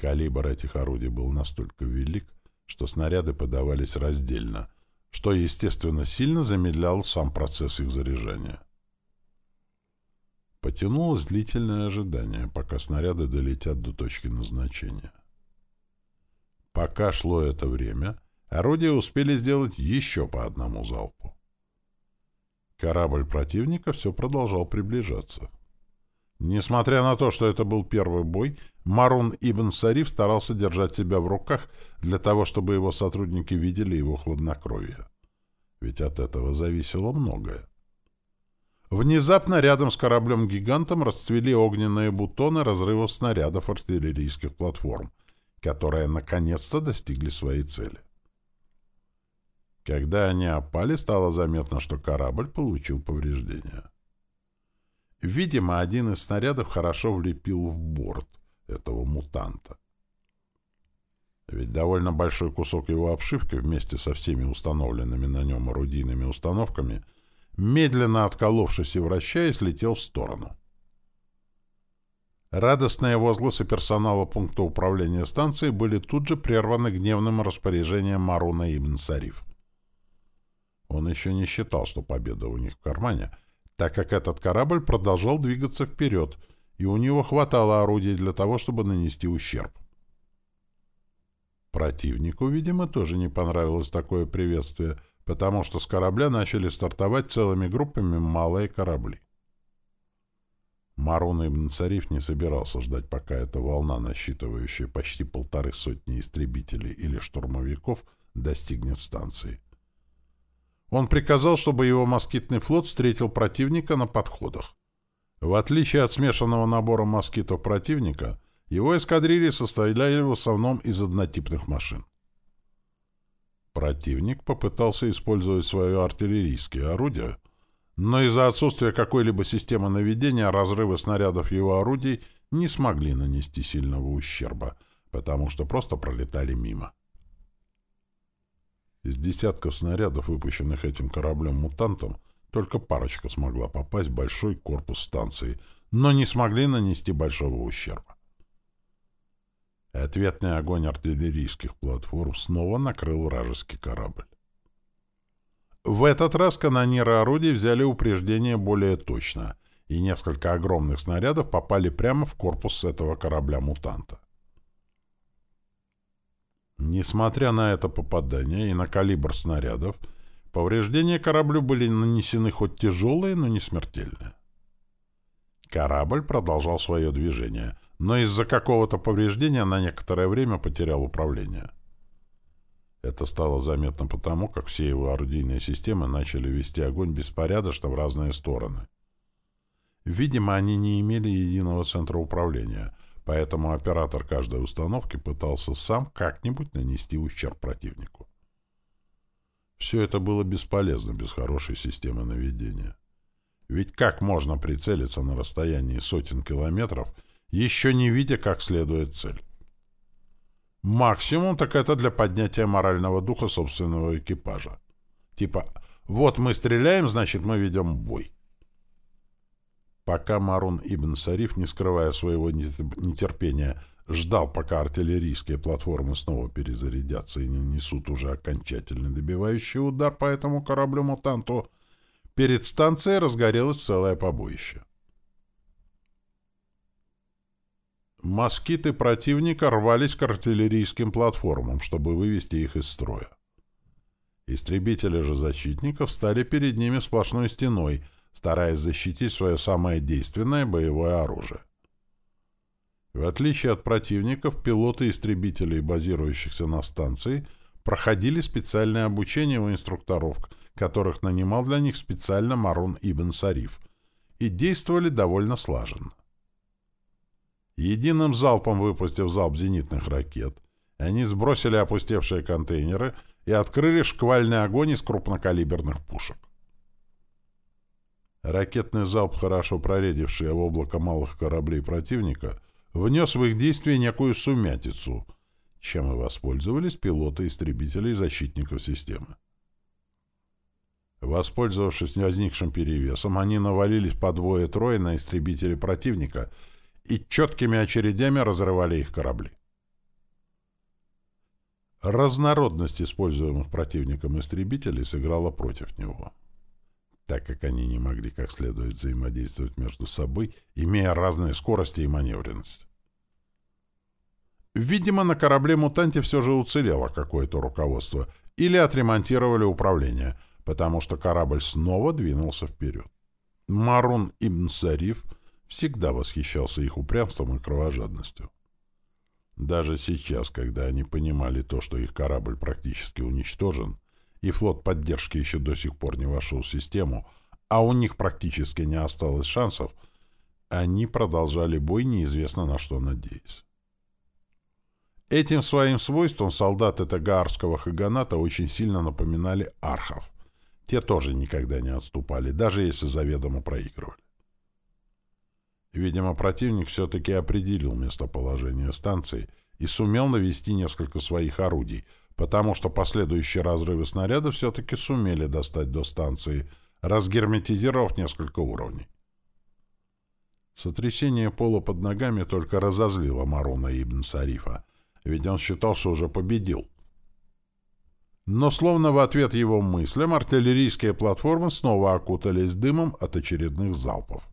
Speaker 1: Калибр этих орудий был настолько велик, что снаряды подавались раздельно, что, естественно, сильно замедлял сам процесс их заряжания. Потянулось длительное ожидание, пока снаряды долетят до точки назначения. Пока шло это время, орудия успели сделать еще по одному залпу. Корабль противника все продолжал приближаться. Несмотря на то, что это был первый бой, Марун Ибн Сариф старался держать себя в руках для того, чтобы его сотрудники видели его хладнокровие. Ведь от этого зависело многое. Внезапно рядом с кораблем-гигантом расцвели огненные бутоны разрывов снарядов артиллерийских платформ, которые наконец-то достигли своей цели. Когда они опали, стало заметно, что корабль получил повреждения. Видимо, один из снарядов хорошо влепил в борт этого мутанта. Ведь довольно большой кусок его обшивки вместе со всеми установленными на нем орудийными установками, медленно отколовшись и вращаясь, летел в сторону. Радостные возгласы персонала пункта управления станцией были тут же прерваны гневным распоряжением Маруна Ибн Сариф. Он еще не считал, что победа у них в кармане — так как этот корабль продолжал двигаться вперед, и у него хватало орудий для того, чтобы нанести ущерб. Противнику, видимо, тоже не понравилось такое приветствие, потому что с корабля начали стартовать целыми группами малые корабли. Марун Ибн Цариф не собирался ждать, пока эта волна, насчитывающая почти полторы сотни истребителей или штурмовиков, достигнет станции. Он приказал, чтобы его москитный флот встретил противника на подходах. В отличие от смешанного набора москитов противника, его эскадрильи состояли в основном из однотипных машин. Противник попытался использовать свое артиллерийские орудия, но из-за отсутствия какой-либо системы наведения разрывы снарядов его орудий не смогли нанести сильного ущерба, потому что просто пролетали мимо. Из десятков снарядов, выпущенных этим кораблем-мутантом, только парочка смогла попасть в большой корпус станции, но не смогли нанести большого ущерба. Ответный огонь артиллерийских платформ снова накрыл вражеский корабль. В этот раз канониры орудий взяли упреждение более точно, и несколько огромных снарядов попали прямо в корпус этого корабля-мутанта. Несмотря на это попадание и на калибр снарядов, повреждения кораблю были нанесены хоть тяжелые, но не смертельные. Корабль продолжал свое движение, но из-за какого-то повреждения на некоторое время потерял управление. Это стало заметно потому, как все его орудийные системы начали вести огонь беспорядочно в разные стороны. Видимо, они не имели единого центра управления, поэтому оператор каждой установки пытался сам как-нибудь нанести ущерб противнику. Все это было бесполезно без хорошей системы наведения. Ведь как можно прицелиться на расстоянии сотен километров, еще не видя, как следует цель? Максимум так это для поднятия морального духа собственного экипажа. Типа, вот мы стреляем, значит мы ведем бой. Пока Марун Ибн Сариф, не скрывая своего нетерпения, ждал, пока артиллерийские платформы снова перезарядятся и нанесут уже окончательно добивающий удар по этому кораблю-мутанту, перед станцией разгорелось целое побоище. Москиты противника рвались к артиллерийским платформам, чтобы вывести их из строя. Истребители же защитников стали перед ними сплошной стеной, стараясь защитить свое самое действенное боевое оружие. В отличие от противников, пилоты истребителей, базирующихся на станции, проходили специальное обучение у инструкторов, которых нанимал для них специально Марун Ибн Сариф, и действовали довольно слаженно. Единым залпом выпустив залп зенитных ракет, они сбросили опустевшие контейнеры и открыли шквальный огонь из крупнокалиберных пушек. Ракетный залп, хорошо проредивший в облако малых кораблей противника, внес в их действие некую сумятицу, чем и воспользовались пилоты истребителей защитников системы. Воспользовавшись возникшим перевесом, они навалились по двое-трое на истребители противника — и четкими очередями разрывали их корабли. Разнородность используемых противником истребителей сыграла против него, так как они не могли как следует взаимодействовать между собой, имея разные скорости и маневренность. Видимо, на корабле-мутанте все же уцелело какое-то руководство или отремонтировали управление, потому что корабль снова двинулся вперед. Марун Ибн Сариф — всегда восхищался их упрямством и кровожадностью. Даже сейчас, когда они понимали то, что их корабль практически уничтожен, и флот поддержки еще до сих пор не вошел в систему, а у них практически не осталось шансов, они продолжали бой неизвестно на что надеясь. Этим своим свойством солдаты Тагаарского Хаганата очень сильно напоминали архов. Те тоже никогда не отступали, даже если заведомо проигрывали. Видимо, противник все-таки определил местоположение станции и сумел навести несколько своих орудий, потому что последующие разрывы снаряда все-таки сумели достать до станции, разгерметизировав несколько уровней. Сотрясение пола под ногами только разозлило Маруна Ибн Сарифа, ведь он считал, что уже победил. Но словно в ответ его мыслям артиллерийские платформы снова окутались дымом от очередных залпов.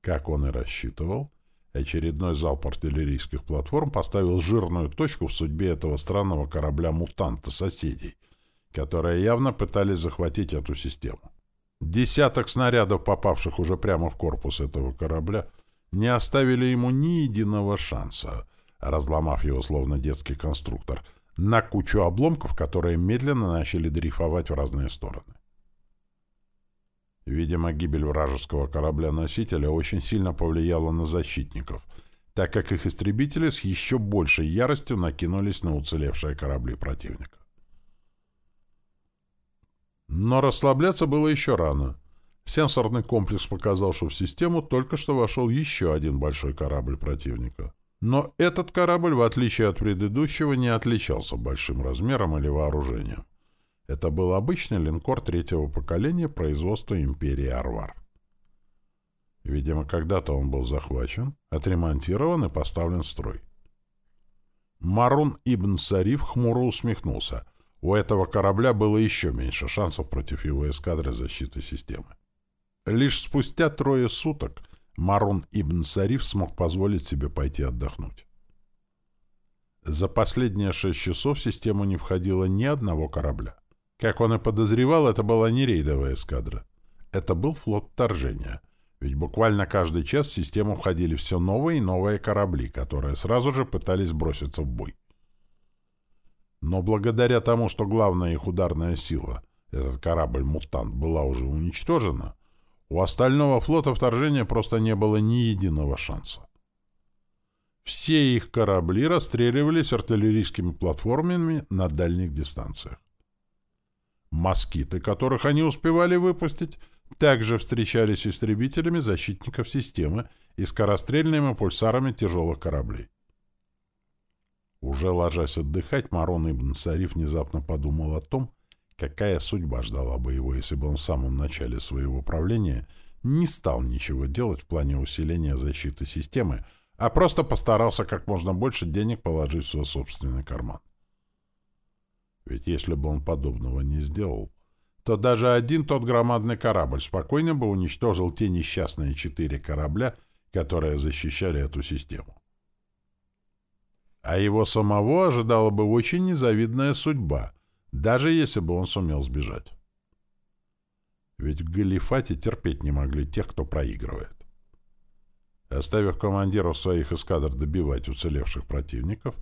Speaker 1: Как он и рассчитывал, очередной залп артиллерийских платформ поставил жирную точку в судьбе этого странного корабля-мутанта соседей, которые явно пытались захватить эту систему. Десяток снарядов, попавших уже прямо в корпус этого корабля, не оставили ему ни единого шанса, разломав его словно детский конструктор, на кучу обломков, которые медленно начали дрейфовать в разные стороны. Видимо, гибель вражеского корабля-носителя очень сильно повлияла на защитников, так как их истребители с еще большей яростью накинулись на уцелевшие корабли противника. Но расслабляться было еще рано. Сенсорный комплекс показал, что в систему только что вошел еще один большой корабль противника. Но этот корабль, в отличие от предыдущего, не отличался большим размером или вооружением. Это был обычный линкор третьего поколения производства империи Арвар. Видимо, когда-то он был захвачен, отремонтирован и поставлен в строй. Марун Ибн Сариф хмуро усмехнулся. У этого корабля было еще меньше шансов против его эскадры защиты системы. Лишь спустя трое суток Марун Ибн Сариф смог позволить себе пойти отдохнуть. За последние шесть часов в систему не входило ни одного корабля. Как он и подозревал, это была не рейдовая эскадра. Это был флот вторжения. Ведь буквально каждый час в систему входили все новые и новые корабли, которые сразу же пытались броситься в бой. Но благодаря тому, что главная их ударная сила, этот корабль-мутант, была уже уничтожена, у остального флота вторжения просто не было ни единого шанса. Все их корабли расстреливались артиллерийскими платформами на дальних дистанциях. Москиты, которых они успевали выпустить, также встречались истребителями защитников системы и скорострельными пульсарами тяжелых кораблей. Уже ложась отдыхать, Марон Ибн Сариф внезапно подумал о том, какая судьба ждала бы его, если бы он в самом начале своего правления не стал ничего делать в плане усиления защиты системы, а просто постарался как можно больше денег положить в свой собственный карман. Ведь если бы он подобного не сделал, то даже один тот громадный корабль спокойно бы уничтожил те несчастные четыре корабля, которые защищали эту систему. А его самого ожидала бы очень незавидная судьба, даже если бы он сумел сбежать. Ведь в Галифате терпеть не могли тех, кто проигрывает. Оставив командиров своих эскадр добивать уцелевших противников,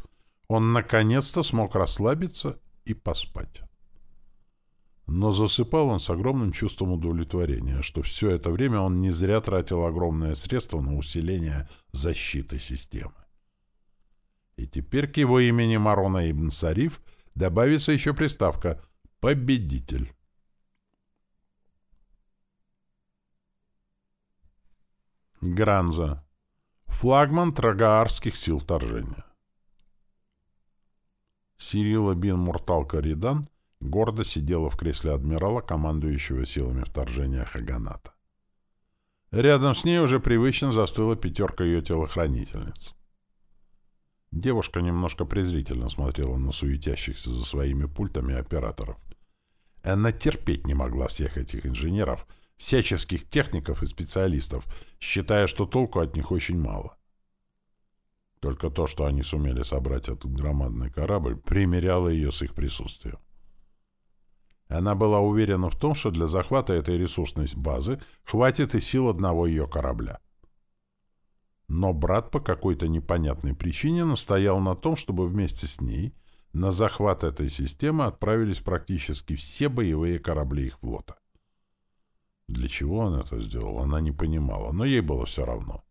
Speaker 1: он наконец-то смог расслабиться и поспать. Но засыпал он с огромным чувством удовлетворения, что все это время он не зря тратил огромное средство на усиление защиты системы. И теперь к его имени Марона ибн Сариф добавится еще приставка «Победитель». Гранза. Флагман Трагаарских сил вторжения. Сирила бин Муртал Каридан гордо сидела в кресле адмирала, командующего силами вторжения Хаганата. Рядом с ней уже привычно застыла пятерка ее телохранительниц. Девушка немножко презрительно смотрела на суетящихся за своими пультами операторов. Она терпеть не могла всех этих инженеров, всяческих техников и специалистов, считая, что толку от них очень мало. Только то, что они сумели собрать этот громадный корабль, примеряло ее с их присутствием. Она была уверена в том, что для захвата этой ресурсной базы хватит и сил одного ее корабля. Но брат по какой-то непонятной причине настоял на том, чтобы вместе с ней на захват этой системы отправились практически все боевые корабли их флота. Для чего он это сделал, она не понимала, но ей было все равно.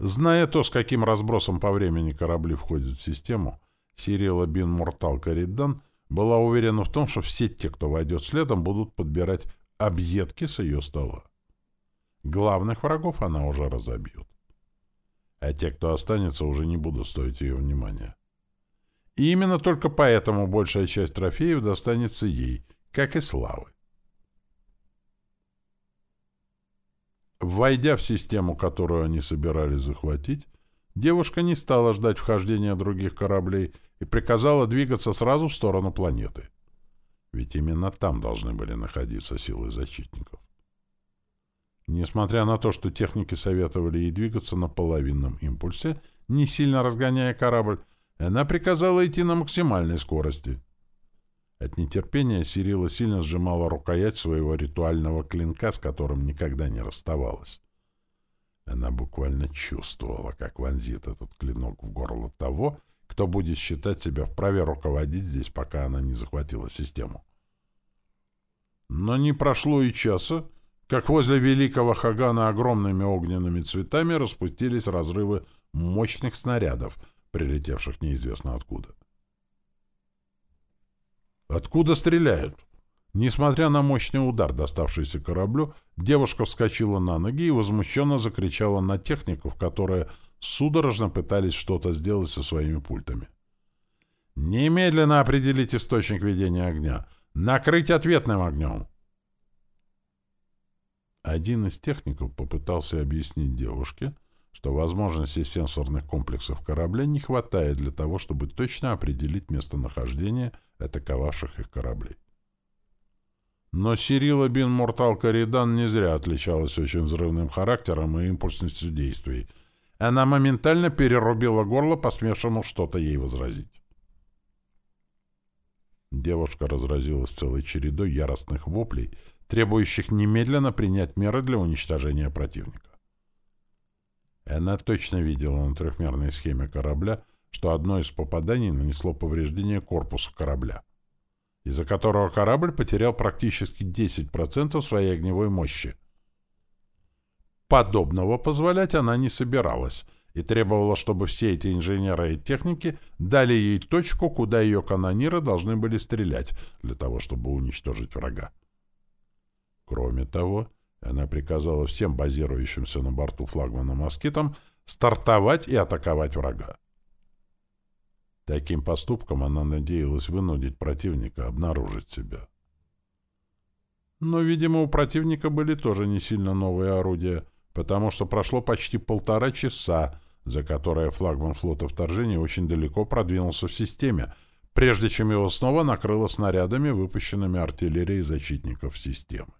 Speaker 1: Зная то, с каким разбросом по времени корабли входят в систему, Сирила Бин Муртал Каридан была уверена в том, что все те, кто войдет следом, будут подбирать объедки с ее стола. Главных врагов она уже разобьет. А те, кто останется, уже не будут стоить ее внимания. И именно только поэтому большая часть трофеев достанется ей, как и славы. Войдя в систему, которую они собирались захватить, девушка не стала ждать вхождения других кораблей и приказала двигаться сразу в сторону планеты. Ведь именно там должны были находиться силы защитников. Несмотря на то, что техники советовали ей двигаться на половинном импульсе, не сильно разгоняя корабль, она приказала идти на максимальной скорости — от нетерпения Сирила сильно сжимала рукоять своего ритуального клинка, с которым никогда не расставалась. Она буквально чувствовала, как вонзит этот клинок в горло того, кто будет считать себя вправе руководить здесь, пока она не захватила систему. Но не прошло и часа, как возле великого Хагана огромными огненными цветами распустились разрывы мощных снарядов, прилетевших неизвестно откуда. Откуда стреляют? Несмотря на мощный удар, доставшийся кораблю, девушка вскочила на ноги и возмущенно закричала на техников, которые судорожно пытались что-то сделать со своими пультами. «Немедленно определить источник ведения огня! Накрыть ответным огнем!» Один из техников попытался объяснить девушке, что возможностей сенсорных комплексов корабля не хватает для того, чтобы точно определить местонахождение атаковавших их кораблей. Но Сирила бин Муртал Каридан не зря отличалась очень взрывным характером и импульсностью действий. Она моментально перерубила горло, посмевшему что-то ей возразить. Девушка разразилась целой чередой яростных воплей, требующих немедленно принять меры для уничтожения противника. Она точно видела на трехмерной схеме корабля, что одно из попаданий нанесло повреждение корпуса корабля, из-за которого корабль потерял практически 10% своей огневой мощи. Подобного позволять она не собиралась и требовала, чтобы все эти инженеры и техники дали ей точку, куда ее канониры должны были стрелять, для того, чтобы уничтожить врага. Кроме того, она приказала всем базирующимся на борту флагмана москитам стартовать и атаковать врага. Таким поступком она надеялась вынудить противника обнаружить себя. Но, видимо, у противника были тоже не сильно новые орудия, потому что прошло почти полтора часа, за которое флагман флота вторжения очень далеко продвинулся в системе, прежде чем его снова накрыло снарядами, выпущенными артиллерией защитников системы.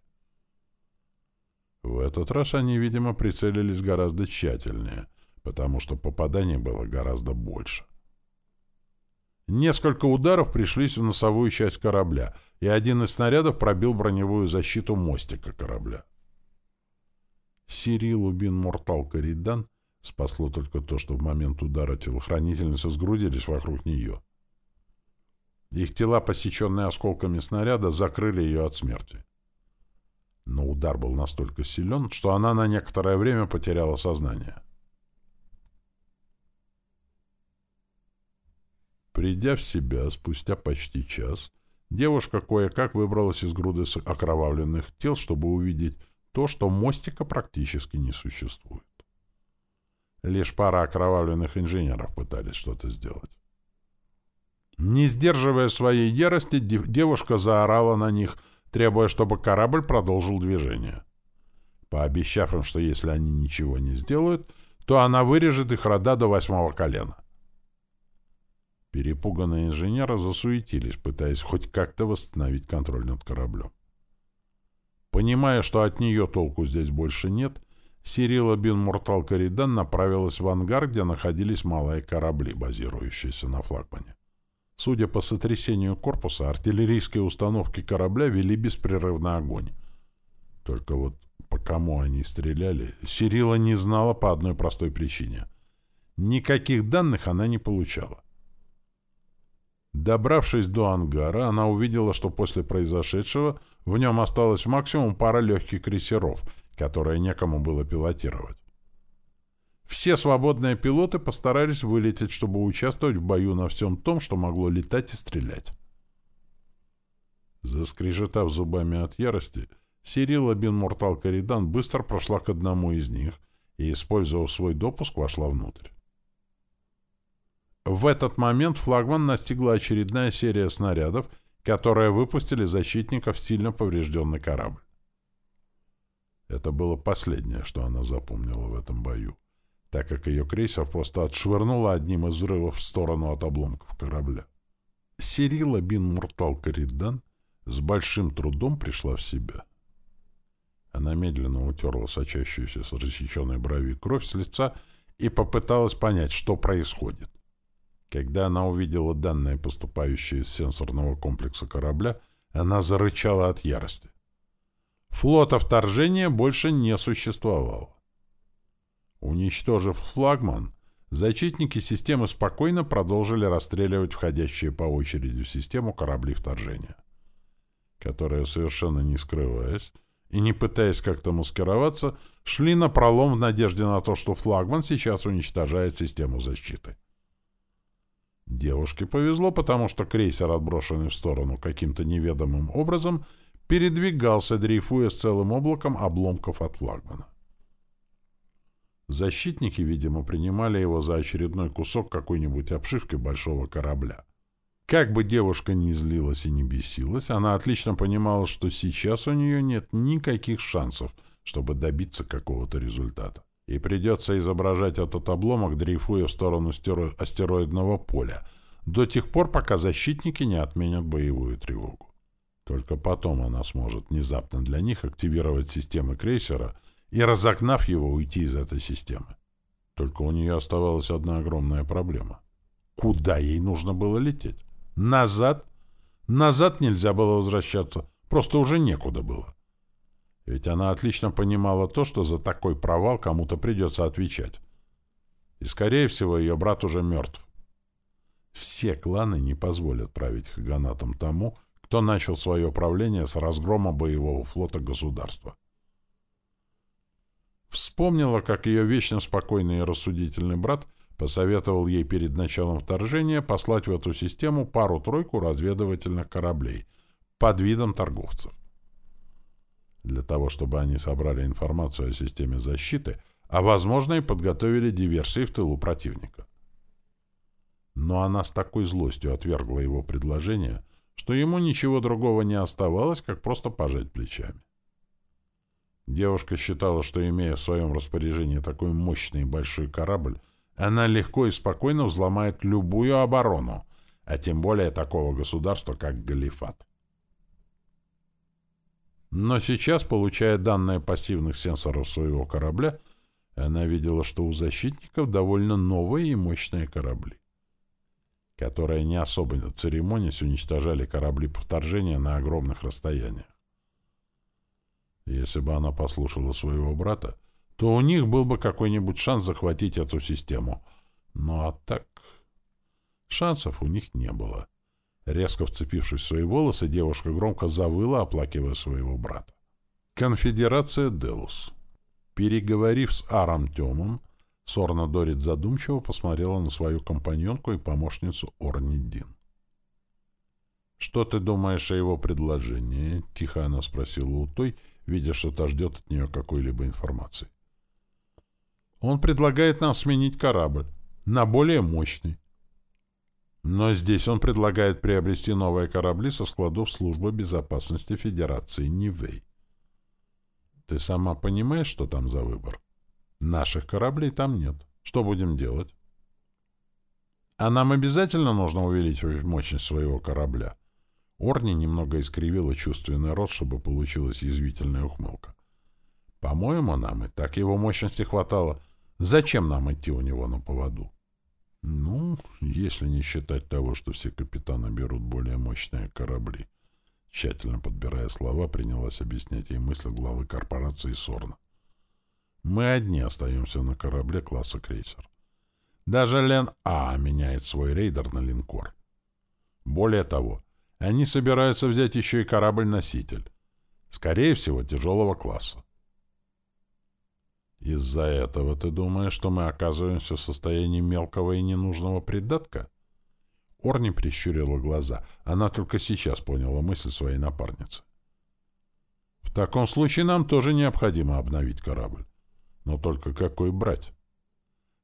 Speaker 1: В этот раз они, видимо, прицелились гораздо тщательнее, потому что попаданий было гораздо больше. Несколько ударов пришлись в носовую часть корабля, и один из снарядов пробил броневую защиту мостика корабля. Сирил Убин Мортал Каридан спасло только то, что в момент удара телохранительницы сгрудились вокруг нее. Их тела, посеченные осколками снаряда, закрыли ее от смерти но удар был настолько силен, что она на некоторое время потеряла сознание. Придя в себя спустя почти час, девушка кое-как выбралась из груды окровавленных тел, чтобы увидеть то, что мостика практически не существует. Лишь пара окровавленных инженеров пытались что-то сделать. Не сдерживая своей ярости, девушка заорала на них — требуя, чтобы корабль продолжил движение. Пообещав им, что если они ничего не сделают, то она вырежет их рода до восьмого колена. Перепуганные инженеры засуетились, пытаясь хоть как-то восстановить контроль над кораблем. Понимая, что от нее толку здесь больше нет, Сирила бин Муртал Каридан направилась в ангар, где находились малые корабли, базирующиеся на флагмане. Судя по сотрясению корпуса, артиллерийские установки корабля вели беспрерывный огонь. Только вот по кому они стреляли, Сирила не знала по одной простой причине. Никаких данных она не получала. Добравшись до ангара, она увидела, что после произошедшего в нем осталось максимум пара легких крейсеров, которые некому было пилотировать. Все свободные пилоты постарались вылететь, чтобы участвовать в бою на всем том, что могло летать и стрелять. Заскрежетав зубами от ярости, Сирила бин Муртал Каридан быстро прошла к одному из них и, использовав свой допуск, вошла внутрь. В этот момент флагман настигла очередная серия снарядов, которые выпустили защитников сильно поврежденный корабль. Это было последнее, что она запомнила в этом бою так как ее крейсер просто отшвырнуло одним из взрывов в сторону от обломков корабля. Сирила бин Муртал Каридан с большим трудом пришла в себя. Она медленно утерла сочащуюся с рассеченной брови кровь с лица и попыталась понять, что происходит. Когда она увидела данные, поступающие из сенсорного комплекса корабля, она зарычала от ярости. Флота вторжения больше не существовало. Уничтожив флагман, защитники системы спокойно продолжили расстреливать входящие по очереди в систему корабли вторжения, которые, совершенно не скрываясь и не пытаясь как-то маскироваться, шли на пролом в надежде на то, что флагман сейчас уничтожает систему защиты. Девушке повезло, потому что крейсер, отброшенный в сторону каким-то неведомым образом, передвигался, дрейфуя с целым облаком обломков от флагмана. Защитники, видимо, принимали его за очередной кусок какой-нибудь обшивки большого корабля. Как бы девушка ни злилась и не бесилась, она отлично понимала, что сейчас у нее нет никаких шансов, чтобы добиться какого-то результата. И придется изображать этот обломок, дрейфуя в сторону астероидного поля, до тех пор, пока защитники не отменят боевую тревогу. Только потом она сможет внезапно для них активировать системы крейсера — и, разогнав его, уйти из этой системы. Только у нее оставалась одна огромная проблема. Куда ей нужно было лететь? Назад? Назад нельзя было возвращаться, просто уже некуда было. Ведь она отлично понимала то, что за такой провал кому-то придется отвечать. И, скорее всего, ее брат уже мертв. Все кланы не позволят править Хаганатом тому, кто начал свое правление с разгрома боевого флота государства. Вспомнила, как ее вечно спокойный и рассудительный брат посоветовал ей перед началом вторжения послать в эту систему пару-тройку разведывательных кораблей под видом торговцев. Для того, чтобы они собрали информацию о системе защиты, а, возможно, и подготовили диверсии в тылу противника. Но она с такой злостью отвергла его предложение, что ему ничего другого не оставалось, как просто пожать плечами. Девушка считала, что, имея в своем распоряжении такой мощный большой корабль, она легко и спокойно взломает любую оборону, а тем более такого государства, как Галифат. Но сейчас, получая данные пассивных сенсоров своего корабля, она видела, что у защитников довольно новые и мощные корабли, которые не особо церемонясь уничтожали корабли повторжения на огромных расстояниях. Если бы она послушала своего брата, то у них был бы какой-нибудь шанс захватить эту систему. Ну а так... Шансов у них не было. Резко вцепившись в свои волосы, девушка громко завыла, оплакивая своего брата. Конфедерация Делус. Переговорив с Аром Темом, Сорна Дорит задумчиво посмотрела на свою компаньонку и помощницу Орни Дин. «Что ты думаешь о его предложении?» — тихо она спросила у той, видя, что та ждет от нее какой-либо информации. «Он предлагает нам сменить корабль на более мощный. Но здесь он предлагает приобрести новые корабли со складов Службы безопасности Федерации Нивэй. Ты сама понимаешь, что там за выбор? Наших кораблей там нет. Что будем делать? А нам обязательно нужно увеличивать мощность своего корабля. Орни немного искривила чувственный рот, чтобы получилась язвительная ухмылка. По-моему, нам и так его мощности хватало. Зачем нам идти у него на поводу? Ну, если не считать того, что все капитаны берут более мощные корабли. Тщательно подбирая слова, принялась объяснять ей мысли главы корпорации Сорна. Мы одни остаемся на корабле класса крейсер. Даже Лен А меняет свой рейдер на линкор. Более того, они собираются взять еще и корабль-носитель. Скорее всего, тяжелого класса. Из-за этого ты думаешь, что мы оказываемся в состоянии мелкого и ненужного придатка? Орни прищурила глаза. Она только сейчас поняла мысль своей напарницы. В таком случае нам тоже необходимо обновить корабль. Но только какой брать?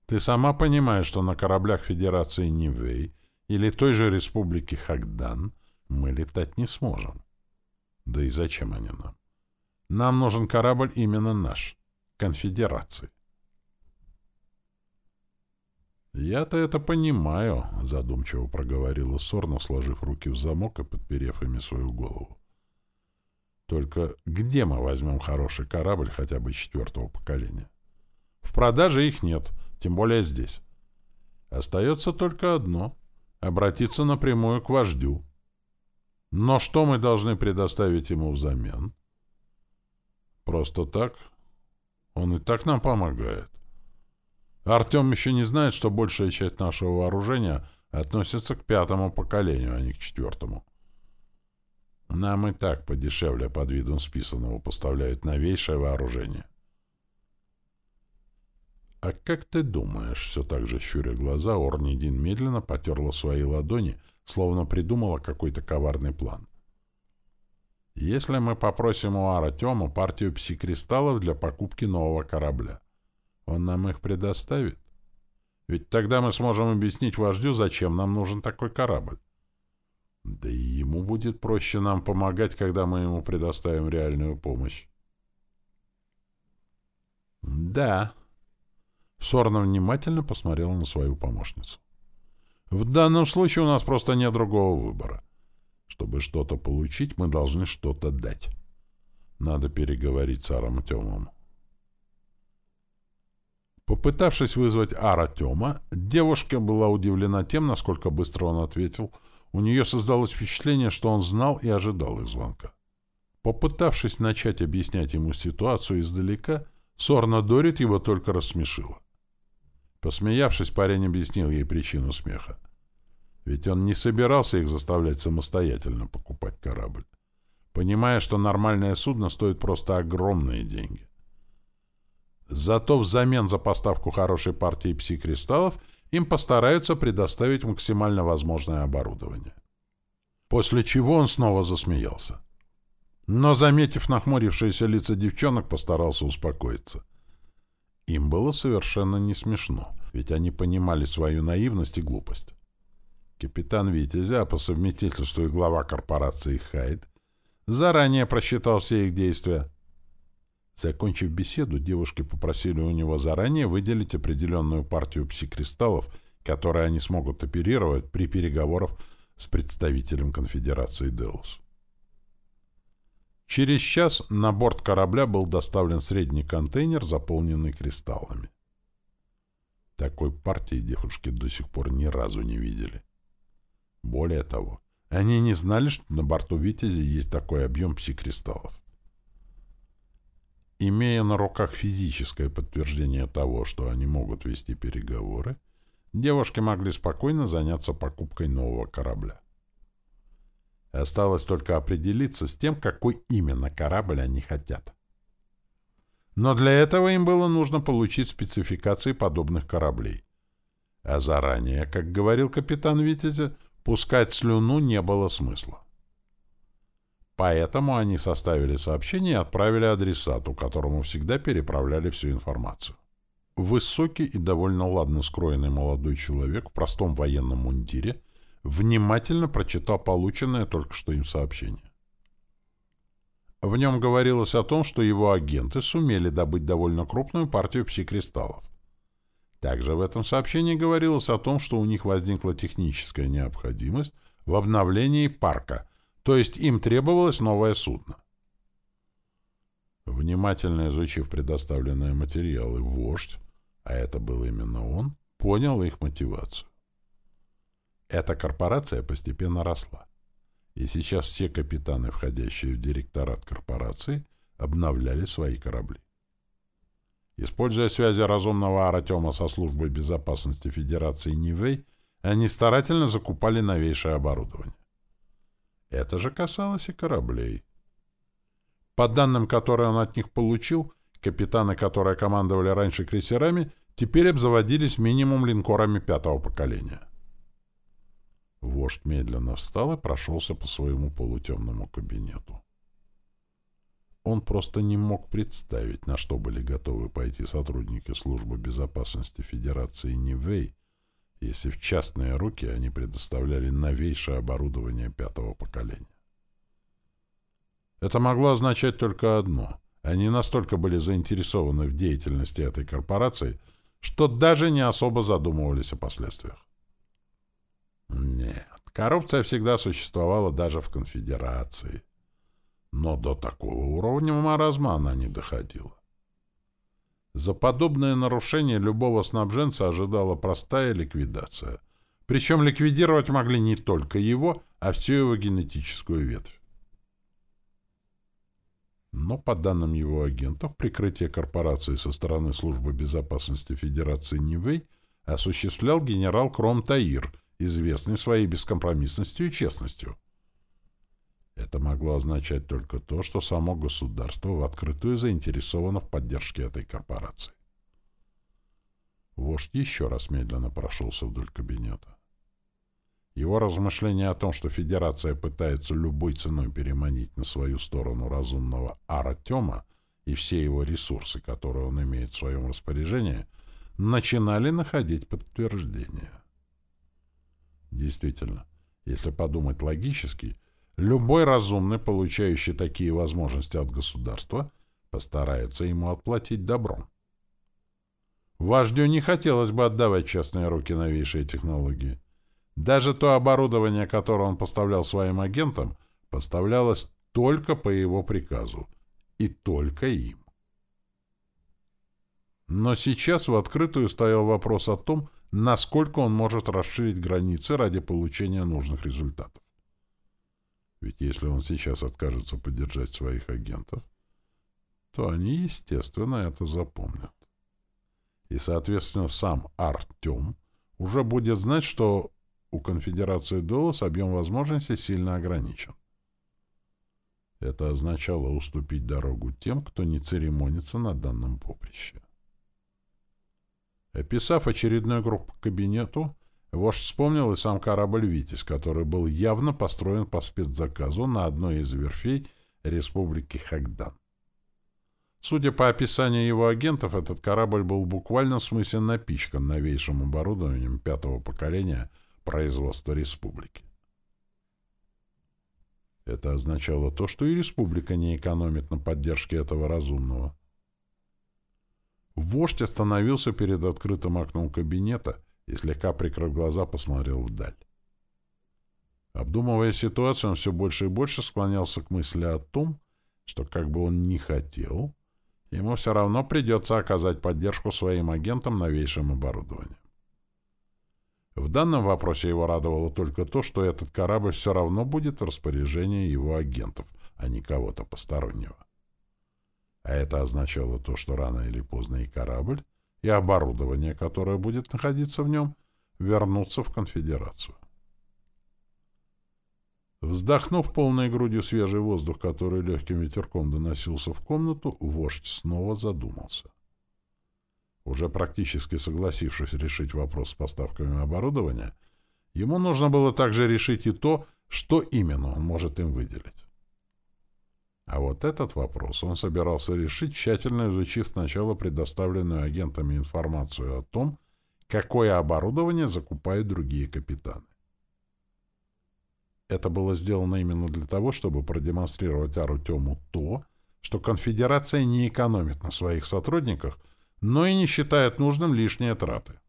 Speaker 1: Ты сама понимаешь, что на кораблях Федерации Нивэй или той же Республики Хагдан мы летать не сможем. Да и зачем они нам? Нам нужен корабль именно наш, конфедерации. «Я-то это понимаю», — задумчиво проговорила Сорна, сложив руки в замок и подперев ими свою голову. «Только где мы возьмем хороший корабль хотя бы четвертого поколения? В продаже их нет, тем более здесь. Остается только одно — обратиться напрямую к вождю. Но что мы должны предоставить ему взамен? Просто так? Он и так нам помогает. Артем еще не знает, что большая часть нашего вооружения относится к пятому поколению, а не к четвертому. Нам и так подешевле под видом списанного поставляют новейшее вооружение. «А как ты думаешь?» — все так же щуря глаза, Орнидин медленно потерла свои ладони — словно придумала какой-то коварный план. Если мы попросим у Артема партию пси-кристаллов для покупки нового корабля, он нам их предоставит? Ведь тогда мы сможем объяснить вождю, зачем нам нужен такой корабль. Да и ему будет проще нам помогать, когда мы ему предоставим реальную помощь. Да. Сорна внимательно посмотрела на свою помощницу. В данном случае у нас просто нет другого выбора. Чтобы что-то получить, мы должны что-то дать. Надо переговорить с Арамтемом. Попытавшись вызвать Ара девушка была удивлена тем, насколько быстро он ответил, У нее создалось впечатление, что он знал и ожидал их звонка. Попытавшись начать объяснять ему ситуацию издалека, Сорна Дорит его только рассмешила. Посмеявшись, парень объяснил ей причину смеха. Ведь он не собирался их заставлять самостоятельно покупать корабль, понимая, что нормальное судно стоит просто огромные деньги. Зато взамен за поставку хорошей партии пси-кристаллов им постараются предоставить максимально возможное оборудование. После чего он снова засмеялся. Но, заметив нахмурившиеся лица девчонок, постарался успокоиться. Им было совершенно не смешно, ведь они понимали свою наивность и глупость. Капитан Витязя, а по совместительству и глава корпорации Хайд, заранее просчитал все их действия. Закончив беседу, девушки попросили у него заранее выделить определенную партию псикристаллов, которые они смогут оперировать при переговорах с представителем конфедерации Деус. Через час на борт корабля был доставлен средний контейнер, заполненный кристаллами. Такой партии девушки до сих пор ни разу не видели. Более того, они не знали, что на борту «Витязи» есть такой объем пси-кристаллов. Имея на руках физическое подтверждение того, что они могут вести переговоры, девушки могли спокойно заняться покупкой нового корабля. Осталось только определиться с тем, какой именно корабль они хотят. Но для этого им было нужно получить спецификации подобных кораблей. А заранее, как говорил капитан Витязя, пускать слюну не было смысла. Поэтому они составили сообщение и отправили адресату, которому всегда переправляли всю информацию. Высокий и довольно ладно скроенный молодой человек в простом военном мундире внимательно прочитал полученное только что им сообщение. В нем говорилось о том, что его агенты сумели добыть довольно крупную партию псикристаллов. Также в этом сообщении говорилось о том, что у них возникла техническая необходимость в обновлении парка, то есть им требовалось новое судно. Внимательно изучив предоставленные материалы, вождь, а это был именно он, понял их мотивацию. Эта корпорация постепенно росла. И сейчас все капитаны, входящие в директорат корпорации, обновляли свои корабли. Используя связи разумного Аратема со службой безопасности Федерации Нивэй, они старательно закупали новейшее оборудование. Это же касалось и кораблей. По данным, которые он от них получил, капитаны, которые командовали раньше крейсерами, теперь обзаводились минимум линкорами пятого поколения. Вождь медленно встал и прошелся по своему полутемному кабинету. Он просто не мог представить, на что были готовы пойти сотрудники Службы безопасности Федерации Нивэй, если в частные руки они предоставляли новейшее оборудование пятого поколения. Это могло означать только одно. Они настолько были заинтересованы в деятельности этой корпорации, что даже не особо задумывались о последствиях. Нет, коррупция всегда существовала даже в конфедерации. Но до такого уровня маразма она не доходила. За подобное нарушение любого снабженца ожидала простая ликвидация. Причем ликвидировать могли не только его, а всю его генетическую ветвь. Но, по данным его агентов, прикрытие корпорации со стороны Службы безопасности Федерации Нивэй осуществлял генерал Кром Таир, известный своей бескомпромиссностью и честностью. Это могло означать только то, что само государство в открытую заинтересовано в поддержке этой корпорации. Вождь еще раз медленно прошелся вдоль кабинета. Его размышления о том, что Федерация пытается любой ценой переманить на свою сторону разумного Аратема и все его ресурсы, которые он имеет в своем распоряжении, начинали находить подтверждение. Действительно, если подумать логически, Любой разумный, получающий такие возможности от государства, постарается ему отплатить добром. Вождю не хотелось бы отдавать частные руки новейшие технологии. Даже то оборудование, которое он поставлял своим агентам, поставлялось только по его приказу. И только им. Но сейчас в открытую стоял вопрос о том, насколько он может расширить границы ради получения нужных результатов. Ведь если он сейчас откажется поддержать своих агентов, то они, естественно, это запомнят. И, соответственно, сам Артем уже будет знать, что у конфедерации Долос объем возможностей сильно ограничен. Это означало уступить дорогу тем, кто не церемонится на данном поприще. Описав очередной круг по кабинету, вождь вспомнил и сам корабль «Витязь», который был явно построен по спецзаказу на одной из верфей Республики Хагдан. Судя по описанию его агентов, этот корабль был в буквальном смысле напичкан новейшим оборудованием пятого поколения производства республики. Это означало то, что и республика не экономит на поддержке этого разумного. Вождь остановился перед открытым окном кабинета и, слегка прикрыв глаза, посмотрел вдаль. Обдумывая ситуацию, он все больше и больше склонялся к мысли о том, что как бы он ни хотел, ему все равно придется оказать поддержку своим агентам новейшим оборудованием. В данном вопросе его радовало только то, что этот корабль все равно будет в распоряжении его агентов, а не кого-то постороннего. А это означало то, что рано или поздно и корабль, и оборудование, которое будет находиться в нем, вернутся в конфедерацию. Вздохнув полной грудью свежий воздух, который легким ветерком доносился в комнату, вождь снова задумался. Уже практически согласившись решить вопрос с поставками оборудования, ему нужно было также решить и то, что именно он может им выделить. А вот этот вопрос он собирался решить, тщательно изучив сначала предоставленную агентами информацию о том, какое оборудование закупают другие капитаны. Это было сделано именно для того, чтобы продемонстрировать Арутему то, что конфедерация не экономит на своих сотрудниках – но и не считает нужным лишние траты.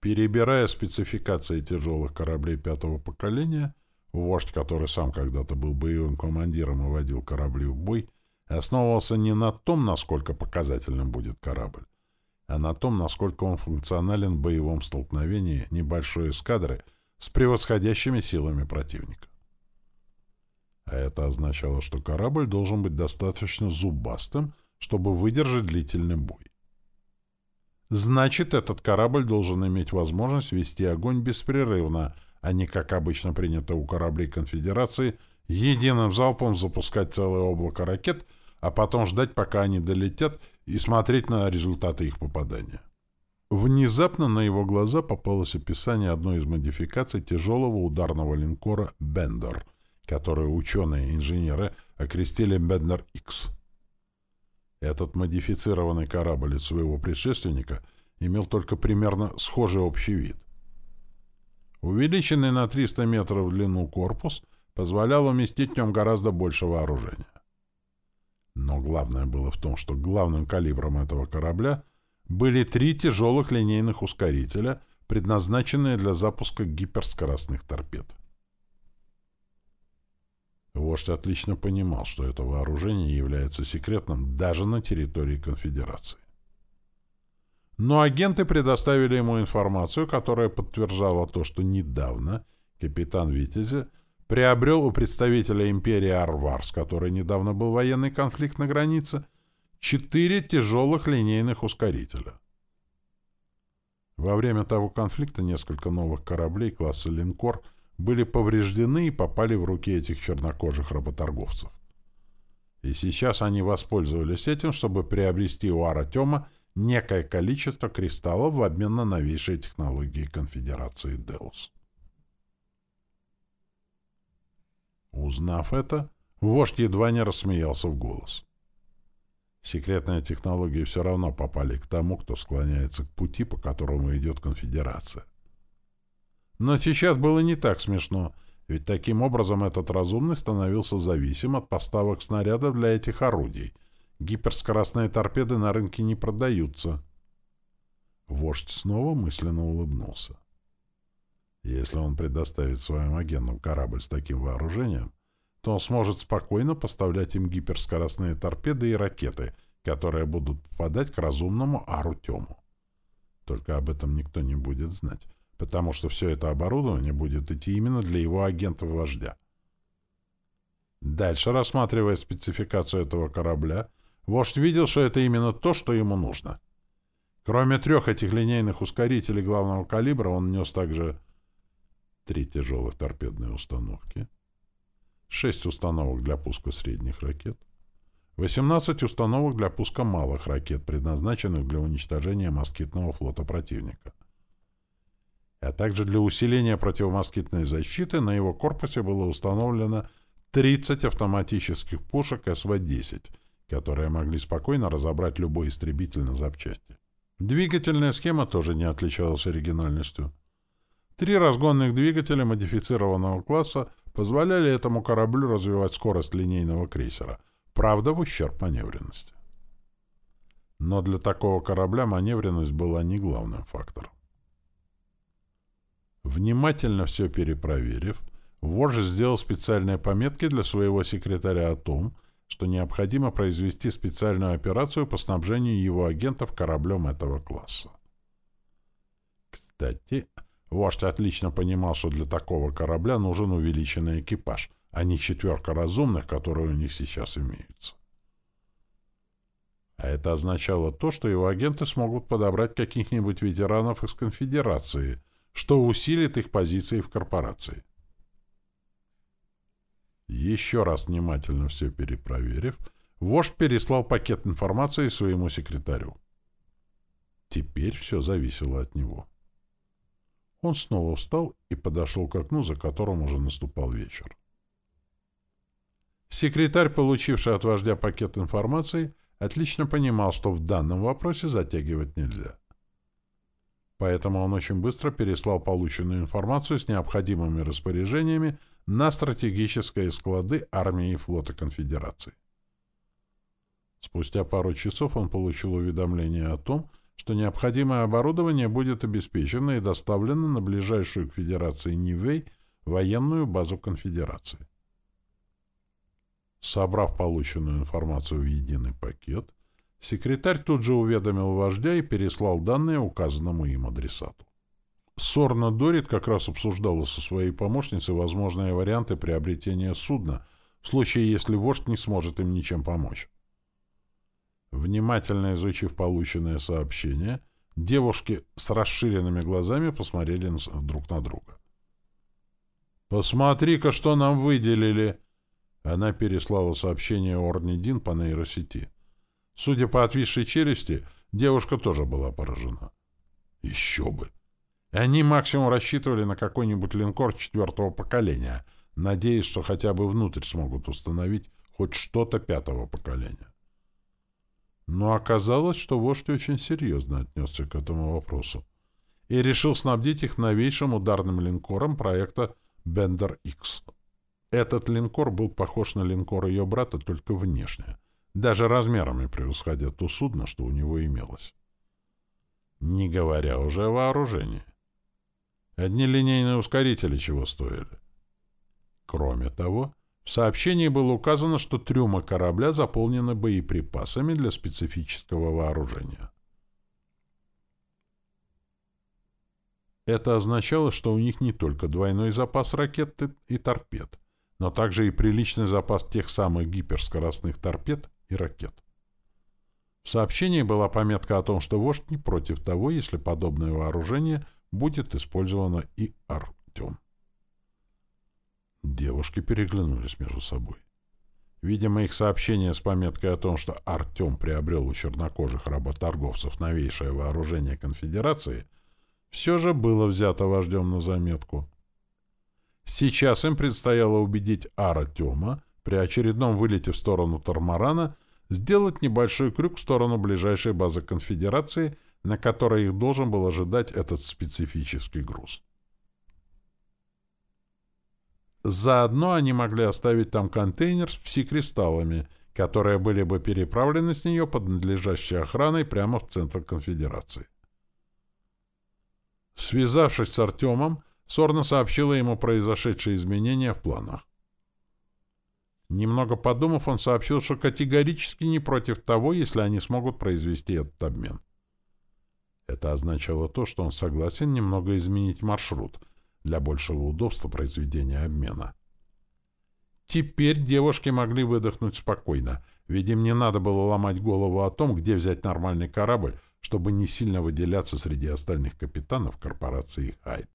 Speaker 1: Перебирая спецификации тяжелых кораблей пятого поколения, вождь, который сам когда-то был боевым командиром и водил корабли в бой, основывался не на том, насколько показательным будет корабль, а на том, насколько он функционален в боевом столкновении небольшой эскадры с превосходящими силами противника. А это означало, что корабль должен быть достаточно зубастым, чтобы выдержать длительный бой. Значит, этот корабль должен иметь возможность вести огонь беспрерывно, не, как обычно принято у кораблей Конфедерации, единым залпом запускать целое облако ракет, а потом ждать, пока они долетят, и смотреть на результаты их попадания. Внезапно на его глаза попалось описание одной из модификаций тяжелого ударного линкора «Бендер», которую ученые-инженеры окрестили «Бендер-Х». Этот модифицированный корабль от своего предшественника имел только примерно схожий общий вид. Увеличенный на 300 метров в длину корпус позволял уместить в нем гораздо больше вооружения. Но главное было в том, что главным калибром этого корабля были три тяжелых линейных ускорителя, предназначенные для запуска гиперскоростных торпед. Вождь отлично понимал, что это вооружение является секретным даже на территории конфедерации. Но агенты предоставили ему информацию, которая подтверждала то, что недавно капитан Витязя приобрел у представителя империи Арвар, с которой недавно был военный конфликт на границе, четыре тяжелых линейных ускорителя. Во время того конфликта несколько новых кораблей класса «Линкор» были повреждены и попали в руки этих чернокожих работорговцев. И сейчас они воспользовались этим, чтобы приобрести у Аратема некое количество кристаллов в обмен на новейшие технологии конфедерации Деус. Узнав это, вождь едва не рассмеялся в голос. Секретные технологии все равно попали к тому, кто склоняется к пути, по которому идет конфедерация. Но сейчас было не так смешно, ведь таким образом этот разумный становился зависим от поставок снарядов для этих орудий. Гиперскоростные торпеды на рынке не продаются. Вождь снова мысленно улыбнулся. Если он предоставит своим агентам корабль с таким вооружением, то он сможет спокойно поставлять им гиперскоростные торпеды и ракеты, которые будут попадать к разумному Арутему. Только об этом никто не будет знать, потому что все это оборудование будет идти именно для его агентов-вождя. Дальше, рассматривая спецификацию этого корабля, вождь видел, что это именно то, что ему нужно. Кроме трех этих линейных ускорителей главного калибра, он нес также три тяжелых торпедные установки, шесть установок для пуска средних ракет, 18 установок для пуска малых ракет, предназначенных для уничтожения москитного флота противника. А также для усиления противомоскитной защиты на его корпусе было установлено 30 автоматических пушек СВ-10, которые могли спокойно разобрать любой истребитель на запчасти. Двигательная схема тоже не отличалась оригинальностью. Три разгонных двигателя модифицированного класса позволяли этому кораблю развивать скорость линейного крейсера — Правда, в ущерб маневренности. Но для такого корабля маневренность была не главным фактором. Внимательно все перепроверив, вождь сделал специальные пометки для своего секретаря о том, что необходимо произвести специальную операцию по снабжению его агентов кораблем этого класса. Кстати, вождь отлично понимал, что для такого корабля нужен увеличенный экипаж, а не четверка разумных, которые у них сейчас имеются. А это означало то, что его агенты смогут подобрать каких-нибудь ветеранов из конфедерации, что усилит их позиции в корпорации. Еще раз внимательно все перепроверив, вождь переслал пакет информации своему секретарю. Теперь все зависело от него. Он снова встал и подошел к окну, за которым уже наступал вечер. Секретарь, получивший от вождя пакет информации, отлично понимал, что в данном вопросе затягивать нельзя. Поэтому он очень быстро переслал полученную информацию с необходимыми распоряжениями на стратегические склады армии и флота Конфедерации. Спустя пару часов он получил уведомление о том, что необходимое оборудование будет обеспечено и доставлено на ближайшую к Федерации Нивей военную базу Конфедерации. Собрав полученную информацию в единый пакет, секретарь тут же уведомил вождя и переслал данные указанному им адресату. Сорна Дорит как раз обсуждала со своей помощницей возможные варианты приобретения судна в случае, если вождь не сможет им ничем помочь. Внимательно изучив полученное сообщение, девушки с расширенными глазами посмотрели друг на друга. «Посмотри-ка, что нам выделили!» Она переслала сообщение Орнидин по нейросети. Судя по отвисшей челюсти, девушка тоже была поражена. Еще бы! Они максимум рассчитывали на какой-нибудь линкор четвертого поколения, надеясь, что хотя бы внутрь смогут установить хоть что-то пятого поколения. Но оказалось, что вождь очень серьезно отнесся к этому вопросу и решил снабдить их новейшим ударным линкором проекта «Бендер-Икс». Этот линкор был похож на линкор ее брата только внешне, даже размерами превосходя то судно, что у него имелось. Не говоря уже о вооружении. Одни линейные ускорители чего стоили. Кроме того, в сообщении было указано, что трюмы корабля заполнены боеприпасами для специфического вооружения. Это означало, что у них не только двойной запас ракет и торпед, но также и приличный запас тех самых гиперскоростных торпед и ракет. В сообщении была пометка о том, что вождь не против того, если подобное вооружение будет использовано и Артем. Девушки переглянулись между собой. Видимо, их сообщение с пометкой о том, что Артем приобрел у чернокожих работорговцев новейшее вооружение конфедерации, все же было взято вождем на заметку. Сейчас им предстояло убедить Артема при очередном вылете в сторону Тормарана сделать небольшой крюк в сторону ближайшей базы конфедерации, на которой их должен был ожидать этот специфический груз. Заодно они могли оставить там контейнер с пси-кристаллами, которые были бы переправлены с нее под надлежащей охраной прямо в центр конфедерации. Связавшись с Артемом, Сорна сообщила ему произошедшие изменения в планах. Немного подумав, он сообщил, что категорически не против того, если они смогут произвести этот обмен. Это означало то, что он согласен немного изменить маршрут для большего удобства произведения обмена. Теперь девушки могли выдохнуть спокойно, ведь им не надо было ломать голову о том, где взять нормальный корабль, чтобы не сильно выделяться среди остальных капитанов корпорации «Хайд».